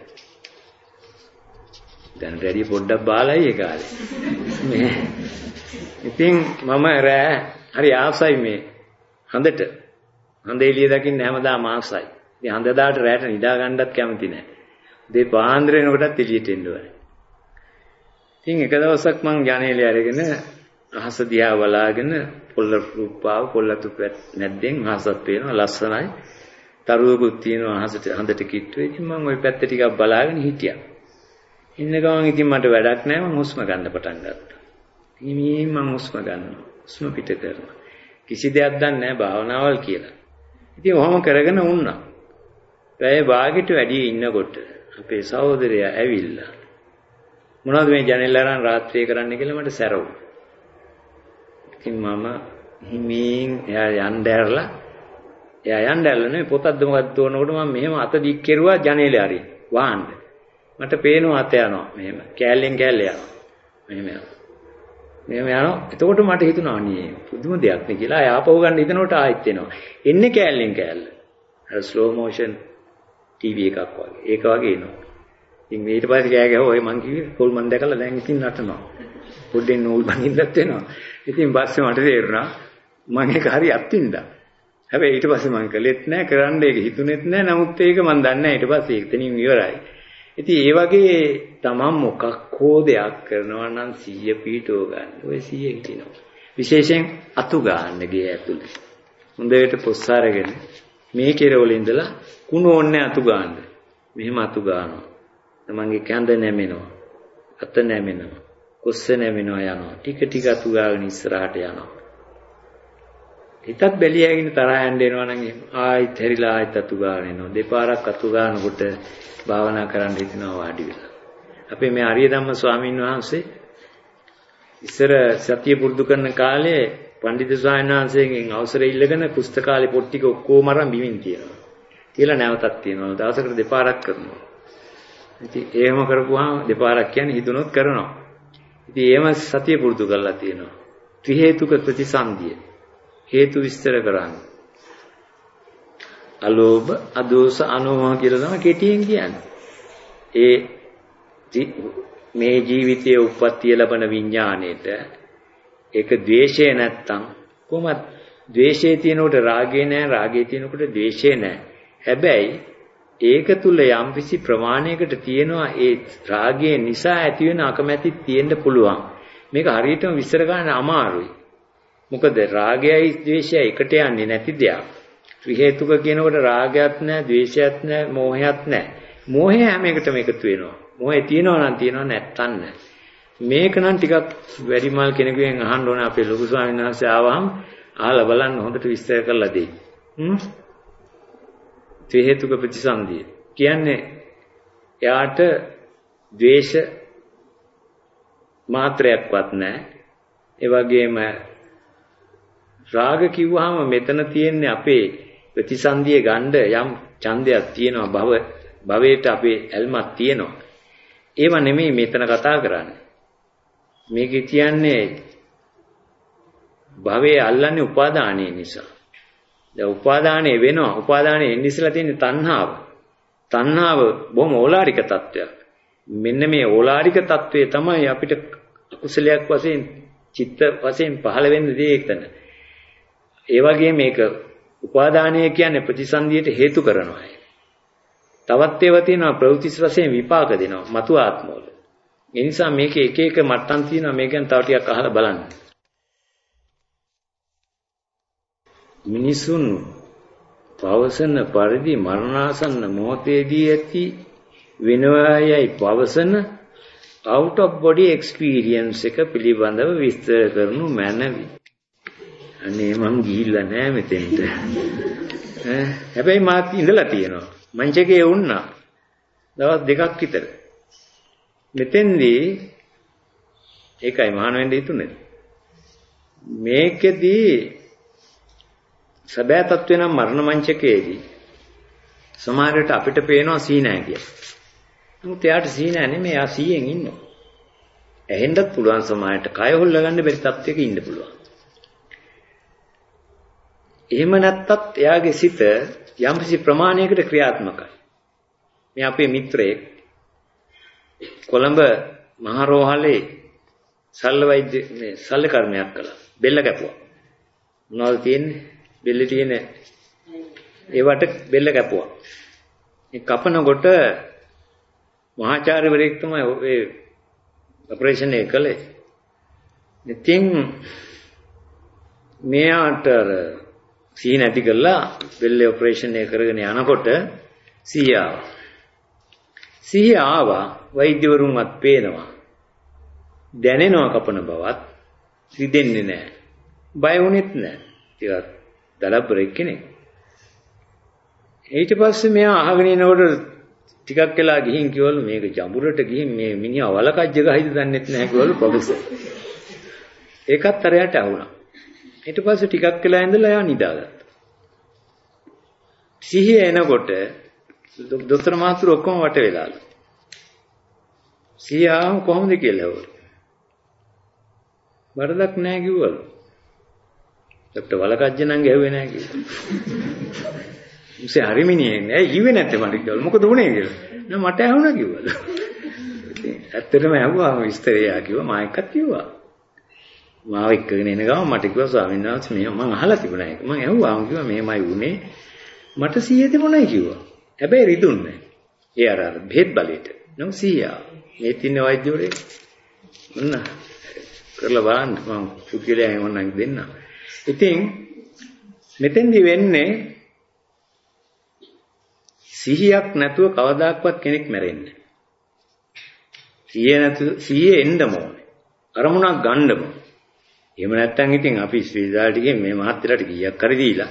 දැන් වැඩි පොඩ්ඩක් බාලයි ඒ කාලේ. මේ ඉතින් මම රෑ හරි ආසයි මේ හඳට. හඳ එළිය දකින්න හැමදාම ආසයි. ඉතින් හඳ දාට රැට නිදා ගන්නත් කැමති නැහැ. දෙ පාන්දර එනකොටත් එළියට එන්න ඕනේ. ඉතින් එක දවසක් මං ජනේලය අරගෙන අහස දිහා බලාගෙන පොල්ල රූපාව පොල්ලතු නැද්දෙන් අහසත් පේනවා ලස්සනයි. තරුවකුත් තියෙනවා අහසට හඳට කිට්ටුවේ. ඉතින් මං ওই පැත්ත ටිකක් බලාගෙන හිටියා. ඉන්න ගමන් ඉතින් මට වැඩක් නැහැ මං හුස්ම ගන්න පටන් ගත්තා. හිමින් මං හුස්ම ගන්නවා. හුස්ම පිට කරනවා. කිසි දෙයක් දන්නේ නැහැ භාවනාවල් කියලා. ඉතින් ඔහොම කරගෙන වුණා. පැය භාගෙට වැඩි ඉන්නකොට අපේ සහෝදරයා ඇවිල්ලා මොනවද මේ ජනෙල් අරන් රාත්‍රියේ කරන්න කියලා මට සැරවුණා. ඉතින් මම හිමින් එයා යන්න ඇරලා එයා යන්න ඇරලා නෙවෙයි පොතක්ද මොකක්ද තෝරනකොට මම මෙහෙම අත දික් කෙරුවා ජනේලේ හරි වහන්න. මට පේනවා අත යනවා මෙහෙම. කෑල්ලෙන් කෑල්ල යනවා. මෙහෙම යනවා. මෙහෙම යනවා. එතකොට මට හිතුණා අනේ පුදුම දෙයක් නේ කියලා. ආය ආපහු ගන්න හිතනකොට ආයෙත් එනවා. එන්නේ කෑල්ලෙන් කෑල්ල. අර ස්ලෝ මෝෂන් ටීවී එකක් වගේ. ඒක වගේ එනවා. ඉතින් ඊට පස්සේ කෑ ගැහුවා ඔය මං කිව්වේ කොල් මන් දැකලා දැන් ඉතින් නටනවා. පොඩ්ඩෙන් නූල් බඳින්නත් වෙනවා. ඉතින් පස්සේ මට තේරුණා මම ඒක හරි අත්විඳා. හැබැයි ඊට පස්සේ මම කළෙත් නෑ කරන්න ඒක හිතුනෙත් නෑ නමුත් ඒක මම දන්නේ නෑ ඊට පස්සේ එතනින් ඉවරයි. ඉතින් ඒ වගේ තමන් මොකක් හෝ දෙයක් කරනවා නම් 100 පීඨෝ ගන්න. ඔය 100 හිටිනවා. විශේෂයෙන් අතු ගන්න ගේ ඇතුලේ. හොඳට පොස් අරගෙන මේ කෙරවල ඉඳලා කුණ ඕන්නේ අතු ගන්න. මෙහෙම අතු ගන්නවා. තමන්ගේ කැඳ නැමෙනවා. අත නැමෙනවා. කොස්ස නැමෙනවා යනවා. ටික ටික අතු ගාගෙන ඉස්සරහට යනවා. හිතත් බැලියගෙන තරහ යන්න එනවා නම් ආයිත් හැරිලා ආයිත් අතු ගාගෙන එනවා. දෙපාරක් අතු ගන්නකොට භාවනා කරන්න හිතනවා වාඩි වෙලා. අපේ මේ ආර්ය ධම්ම ස්වාමීන් වහන්සේ ඉස්සර සතිය පුරුදු කරන කාලේ පඬිතු ස්වාමීන් වහන්සේගෙන් අවසර ඉල්ලගෙන පුස්තකාලේ පොත් ටික ඔක්කොම අරන් බිමින් තියනවා. තියලා නැවතත් තියනවා. දවසකට දෙපාරක් කරනවා. ඉතින් එහෙම කරපුවාම දෙපාරක් කියන්නේ හිතුනොත් කරනවා. ඉතින් එහෙම සතිය පුරුදු කරලා තියෙනවා. ත්‍රි හේතුක ප්‍රතිසන්දිය. හේතු විස්තර කරන්නේ. අලෝභ, අදෝස, අනෝහ කියලා තමයි කෙටියෙන් කියන්නේ. ඒ මේ ජීවිතයේ උප්පත්තිය ලබන විඥාණයට ඒක ද්වේෂය නැත්තම් කොහොමද ද්වේෂයේ තියෙනකොට රාගය නැහැ රාගයේ තියෙනකොට ද්වේෂය නැහැ හැබැයි ඒක තුල යම්කිසි ප්‍රමාණයකට තියෙනවා ඒ රාගය නිසා ඇති වෙන අකමැති තියෙන්න පුළුවන්. මේක හරියටම විස්තර ගන්න අමාරුයි. මොකද රාගයයි ද්වේෂයයි එකට යන්නේ නැති දෙයක්. ත්‍රි හේතුක කියනකොට රාගයක් නැහැ ද්වේෂයක් නැහැ මෝහයක් නැහැ මෝහය හැම එකටම එකතු වෙනවා. මොහේ තියෙනවා නම් තියෙනවා නැත්තන් නැහැ. මේක නම් ටිකක් වැඩිමල් කෙනෙකුගෙන් අහන්න ඕනේ අපේ ලොකු ස්වාමීන් වහන්සේ ආවහම අහලා බලන්න හොඳට විස්තර කරලා දෙයි. හ්ම්. ත්‍රි හේතුක ප්‍රතිසන්දිය. කියන්නේ එයාට ද්වේෂ මාත්‍රයක්වත් නැහැ. ඒ වගේම රාග කිව්වහම මෙතන තියෙන්නේ අපේ ප්‍රතිසන්දිය ගන්න යම් ඡන්දයක් තියෙනවා භව භවයට අපේ ඇල්මක් තියෙනවා. ඒව නෙමෙයි මෙතන කතා කරන්නේ. මේකේ කියන්නේ භවයේ අල්ලන්නේ උපාදානයේ නිසා. දැන් උපාදානයේ වෙනවා. උපාදානයේ එන්නේ ඉස්සලා තියෙන්නේ තණ්හාව. තණ්හාව බොහොම ඕලාරික තත්වයක්. මෙන්න මේ ඕලාරික తත්වයේ තමයි අපිට කුසලයක් වශයෙන් චිත්ත වශයෙන් පහළ වෙන්න දේ එතන. ඒ වගේ මේක උපාදානය කියන්නේ ප්‍රතිසන්දියට හේතු කරනවා. තවත් ඒවා තියෙනවා ප්‍රවෘත්ති වශයෙන් විපාක දෙනවා මතු ආත්මවල. ඒ නිසා මේකේ එක එක මට්ටම් තියෙනවා මේක ගැන තව ටිකක් අහලා බලන්න. මිනිසුන් පවසන පරිදි මරණාසන්න මොහොතේදී ඇති වෙනවායයි පවසන out of body experience එක පිළිබඳව විස්තර කරනු මැනවි. අනේ මං ගිහිල්ලා නෑ මෙතෙන්ට. හැබැයි මාත් ඉඳලා තියෙනවා. මංචකේ වුණා. දවස් දෙකක් විතර. මෙතෙන්දී ඒකයි මහාන වෙන්න හිතුනේ. මේකෙදී සබෑ තත්වේ නම් මරණ මංචකයේදී සමහරවිට අපිට පේනවා සීනෑ කියලා. නමුත් එයාට සීනෑ නෙමෙයි එයා සීයෙන් ඉන්නවා. ඇහෙන්නත් පුළුවන් සමහරට කය හොල්ලගන්න බැරි තත්යක ඉන්න පුළුවන්. එහෙම නැත්තත් එයාගේ සිත යම්කිසි ප්‍රමාණයකට ක්‍රියාත්මකයි. මේ අපේ මිත්‍රයෙක් කොළඹ මහරෝහලේ සල්ල වෛද්‍ය මේ සල්ල කර්මයක් කළා. බෙල්ල කැපුවා. මොනවද තියෙන්නේ? බෙල්ලේ තියෙන ඒවට බෙල්ල කැපුවා. මේ කපනකොට මහාචාර්යවරයෙක් තමයි ඒ ඔපරේෂන් එක කළේ. ඉතින් මෙයාට සිහි නැති කරලා බෙල්ලේ ඔපරේෂන් එක කරගෙන යනකොට සිහිය ආවා. සිහිය ආවා වෛද්‍යවරුන්වත් පේනවා. දැනෙනවා කපන බවත් රිදෙන්නේ නැහැ. බය වුණෙත් නැහැ. ටිකක් දලබ්බරෙක් කෙනෙක්. ඊට පස්සේ මෙයා අහගෙන ඉනකොට ටිකක් වෙලා ගිහින් කිව්වලු මේක ජඹුරට ගිහින් මේ මිනිහා වලකජ්ජ ගහයිද දන්නෙත් නැහැ කිව්වලු ප්‍රොෆෙසර්. ඒකත් අරයට අහුණා. ඊට පස්සේ ටිකක් වෙලා ඉඳලා එයා නිදාගත්තා. සිහිය එනකොට දොස්තර මාත්‍ර ඔක්කොම වට වෙලාලු. සිහිය ආව කොහොමද කියලා හවරු. වරදක් නැහැ කිව්වලු. ડોક્ટર වලකජ්ජ නම් ගැහුවේ නැහැ කිව්වා. උසේ හරිමිනියෙන් ඇයි කිව්වේ නැත්තේ මට කියලා. මොකද වුනේ කියලා. නෑ මට ඇහුණා කිව්වලු. ඉතින් ඇත්තටම ඇහුවාම විස්තරය කිව්වා මා එක්කත් කිව්වා. මාව එක්කගෙන එන ගමන් මට කිව්වා ස්වාමීන් වහන්සේ මේ මම අහලා තිබුණා ඒක. මම ඇහුවාම කිව්වා මෙහෙමයි වුනේ. මට සීයේ තිබුණයි කිව්වා. හැබැයි රිදුන්නේ. ඒ අර අර බෙහෙත් බලයට. නම් සීයා. මේ තින්නේ වෛද්‍යවරේ. මොන්න කරලා බලන්න මම පුද්ගලයන් ඕනනම් දෙන්න. ඉතින් මෙතෙන්දි වෙන්නේ සිහියක් නැතුව කවදාක්වත් කෙනෙක් මැරෙන්නේ නැහැ. සිහිය නැතුව සිහිය එන්නම ඕනේ. අරමුණක් ගන්නම. එහෙම නැත්නම් ඉතින් අපි ශ්‍රීදාල්ටිගෙන් මේ මහත්තයලට කීයක් හරි දීලා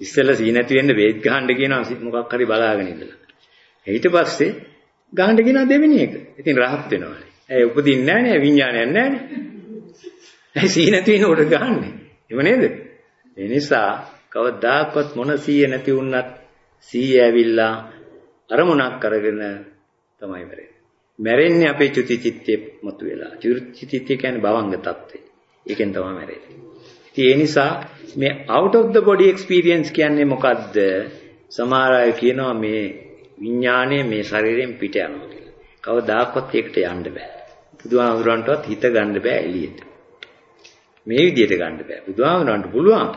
ඉස්සෙල්ලා සිහි නැති වෙන්න වේත් ගහන්න කියනවා මොකක් හරි බලාගෙන ඉඳලා. ඊට පස්සේ ගහන්න කියනවා දෙවෙනි එක. ඉතින් rahat වෙනවානේ. ඇයි උපදින්නේ නැහැ නේ විඥානයක් නැහැ නේ. ඇයි සිහි නැති වෙනකොට ගහන්නේ? එහෙම නේද? ඒ නිසා කවදාකවත් මොන සීය නැති වුණත් සීය ඇවිල්ලා අරමුණක් අරගෙන තමයි මැරෙන්නේ. මැරෙන්නේ අපේ චුති චිත්තේ මතුවෙලා. චුති චිත්තේ කියන්නේ භවංග తත්වේ. ඒකෙන් තමයි මැරෙන්නේ. ඉතින් ඒ නිසා මේ out of the body experience කියන්නේ මොකද්ද? සමහර අය කියනවා මේ විඥානය මේ ශරීරයෙන් පිට යනවා කියලා. කවදාකවත් ඒකට යන්න බෑ. බුදුහාමුදුරන්ටවත් හිත ගන්න බෑ එළියට. මේ විදිහට ගන්න බෑ. බුදුහාමුදුරන්ට පුළුවන්.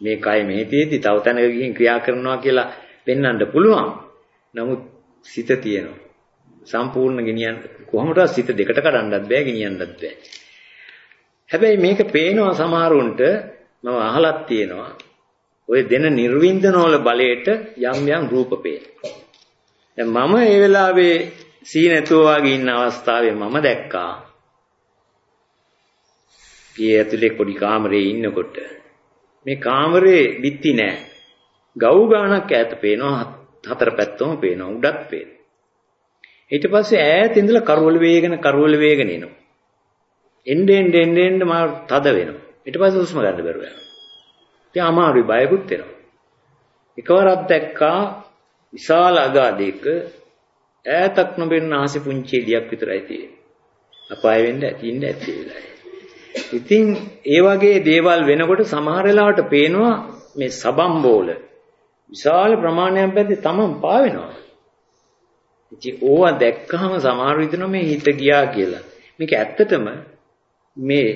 මේ කය මේ තියෙද්දි තව තැනක ගිහින් ක්‍රියා කරනවා කියලා පෙන්වන්න පුළුවන්. නමුත් සිත තියෙනවා. සම්පූර්ණ ගෙනියන්න කොහොමදවත් සිත දෙකට කඩන්නත් බෑ ගෙනියන්නත් බෑ. හැබැයි මේක පේනවා සමහරුන්ට මම අහලක් තියෙනවා. ඔය දෙන නිර්වින්දනවල බලයට යම් යම් රූප පේනවා. දැන් මම ඒ වෙලාවේ සී නැතුව වගේ ඉන්න අවස්ථාවේ මම දැක්කා. පියේ ඇතුලේ පොඩි කාමරේ ඉන්නකොට මේ කාමරේ බිත්ති නෑ. ගව් ගානක් ඈත පේනවා හතර පැත්තම පේනවා උඩත් පේනවා. ඊට පස්සේ ඈත ඉඳලා කරවල වේගන කරවල වේගන එනවා. එන්න එන්න එන්න එන්න මා තද වෙනවා. ඊට පස්සේ හුස්ම ගන්න බැරුව යනවා. ඉතින් අමාරුයි බයකුත් එනවා. එකවරක් දැක්කා විශාල අගාධයක ඈතක් නොබෙන්න ආසි පුංචි එළියක් විතරයි තියෙන්නේ. අපාය වෙන්න ඇති ඉන්න ඇති වෙලාවයි. ඉතින් ඒ වගේ දේවල් වෙනකොට සමහර වෙලාවට පේනවා මේ සබම්බෝල විශාල ප්‍රමාණයක් බැද්දේ තමන් පාවෙනවා. ඉතින් ඕවා දැක්කහම සමහර විදිහට මේ හිත ගියා කියලා. මේක ඇත්තටම මේ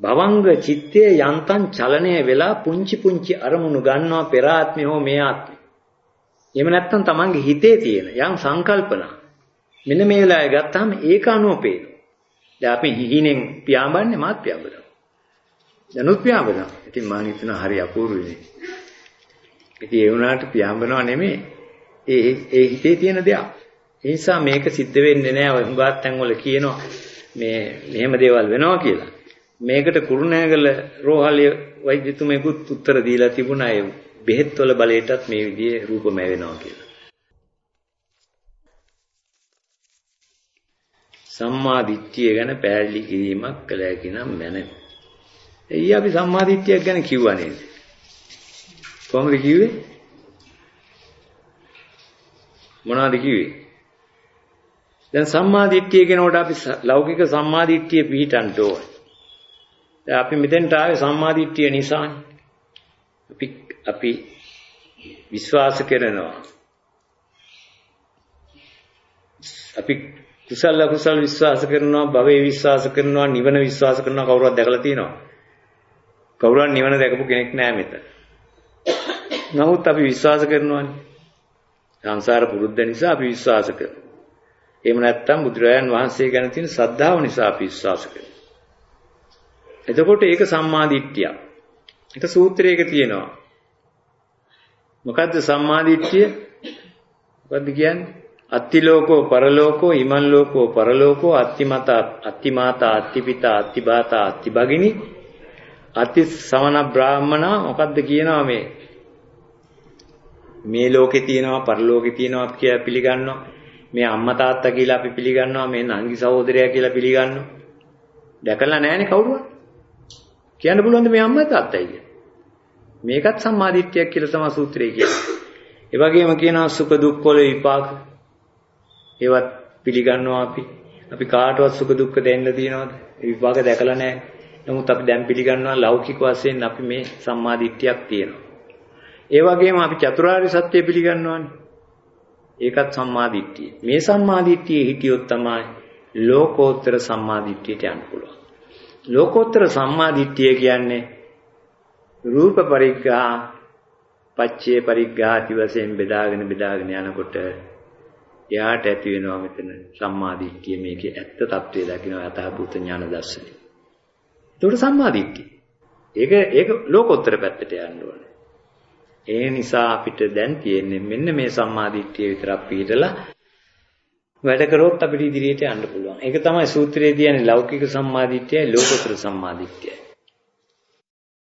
භවංග චිත්තයේ යන්තම් චලනය වෙලා පුංචි පුංචි අරමුණු ගන්නවා පෙර ආත්මේ හෝ මේ ආත්මේ. එහෙම නැත්නම් තමන්ගේ හිතේ තියෙන යම් සංකල්පනා මෙන්න මේ වෙලාවේ ගත්තාම ඒක අනුව පේනවා. දැන් අපි හිහිනෙන් පියාඹන්නේ මාත් පියාඹනවා. දැනුත් පියාඹනවා. ඉතින් මම හිතනවා හරි අපූර්වනේ. ඉතින් ඒ වුණාට පියාඹනවා නෙමෙයි. ඒ ඒ හිතේ තියෙන දෙයක්. ඒ නිසා මේක සිද්ධ වෙන්නේ නැහැ. ඔය හුඟක් තැන්වල කියනවා මේ මෙහෙම දේවල් වෙනවා කියලා. මේකට කුරුණෑගල රෝහලිය වෛද්‍යතුමෙකුත් උත්තර දීලා තිබුණා ඒ බෙහෙත් වල බලයටත් මේ විදිහේ රූපම වෙනවා කියලා. සම්මා දිට්ඨිය ගැන පැහැදිලි කිරීමක් කළ හැකි නම් මැන. එයි අපි සම්මා දිට්ඨියක් ගැන කිව්වා නේද? කොහොමද කිව්වේ? මොනවද කිව්වේ? දැන් සම්මා දිට්ඨිය කියනකොට අපි ලෞකික සම්මා දිට්ඨිය පිළිටන්න ඕනේ. දැන් අපි මෙතෙන්ට ආවේ සම්මා දිට්ඨිය නිසානේ. අපි අපි විශ්වාස කරනවා. අපි කුසල කුසල විශ්වාස කරනවා භවයේ විශ්වාස කරනවා නිවන විශ්වාස කරනවා කවුරුවත් දැකලා තියෙනවා කවුරුවත් නිවන දැකපු කෙනෙක් නෑ මෙතන නමුත් අපි විශ්වාස කරනවානේ සංසාර පුරුද්ද නිසා අපි විශ්වාස කරනවා එහෙම නැත්නම් බුදුරජාන් වහන්සේ ගැන තියෙන ශ්‍රද්ධාව නිසා අපි විශ්වාස කරනවා. එතකොට ඒක සම්මාදිට්ඨිය. ඒක සූත්‍රයක තියෙනවා. මොකද්ද සම්මාදිට්ඨිය? මොකද්ද කියන්නේ? අත්තිලෝකෝ පරලෝකෝ ඉමන් ලෝකෝ පරලෝකෝ අත්තිමතා අත්තිමාතා අත්තිපිතා අත්තිබාතා අත්තිබගිනි අති සමන බ්‍රාහමනා මොකද්ද කියනවා මේ? මේ ලෝකේ තියෙනවා පරලෝකේ තියෙනවා කියලා පිළිගන්නවා. මේ අම්මා තාත්තා කියලා අපි පිළිගන්නවා මේ නංගි සහෝදරයා කියලා පිළිගන්නවා දැකලා නැහැනේ කවුරුවත් කියන්න පුළුවන්ද මේ අම්මා තාත්තයි කියලා මේකත් සම්මාදිට්ඨියක් කියලා තමයි සූත්‍රයේ කියන්නේ ඒ වගේම කියනවා සුඛ දුක් වල විපාක ඒවත් පිළිගන්නවා අපි. අපි කාටවත් සුඛ දුක්ඛ දෙන්න තියනවද? ඒ විපාක දැකලා නැහැ. නමුත් අපි දැන් පිළිගන්නවා ලෞකික වශයෙන් අපි මේ සම්මාදිට්ඨියක් තියෙනවා. ඒ වගේම අපි චතුරාර්ය සත්‍ය පිළිගන්නවානේ. ඒකත් සම්මාදිට්ඨිය. මේ සම්මාදිට්ඨියේ හිටියොත් තමයි ලෝකෝත්තර සම්මාදිට්ඨියට යන්න පුළුවන්. ලෝකෝත්තර සම්මාදිට්ඨිය කියන්නේ රූප පරිග්‍රහ පච්චේ පරිග්‍රහති වශයෙන් බෙදාගෙන බෙදාගෙන යනකොට එයාට ඇති වෙනවා මෙතන සම්මාදිට්ඨිය මේකේ ඇත්ත తත්වය දකින්න යථාභූත ඥාන දර්ශනය. ඒකට සම්මාදිට්ඨිය. ඒක ඒක ලෝකෝත්තර පැත්තට යන්න ඕනේ. ඒ නිසා අපිට දැන් තියෙන්නේ මෙන්න මේ සම්මාදිට්ඨිය විතරක් පිළිදලා වැඩ කරොත් අපිට ඉදිරියට යන්න පුළුවන්. ඒක තමයි සූත්‍රයේ කියන්නේ ලෞකික සම්මාදිට්ඨියයි ලෝකෝත්තර සම්මාදිට්ඨියයි.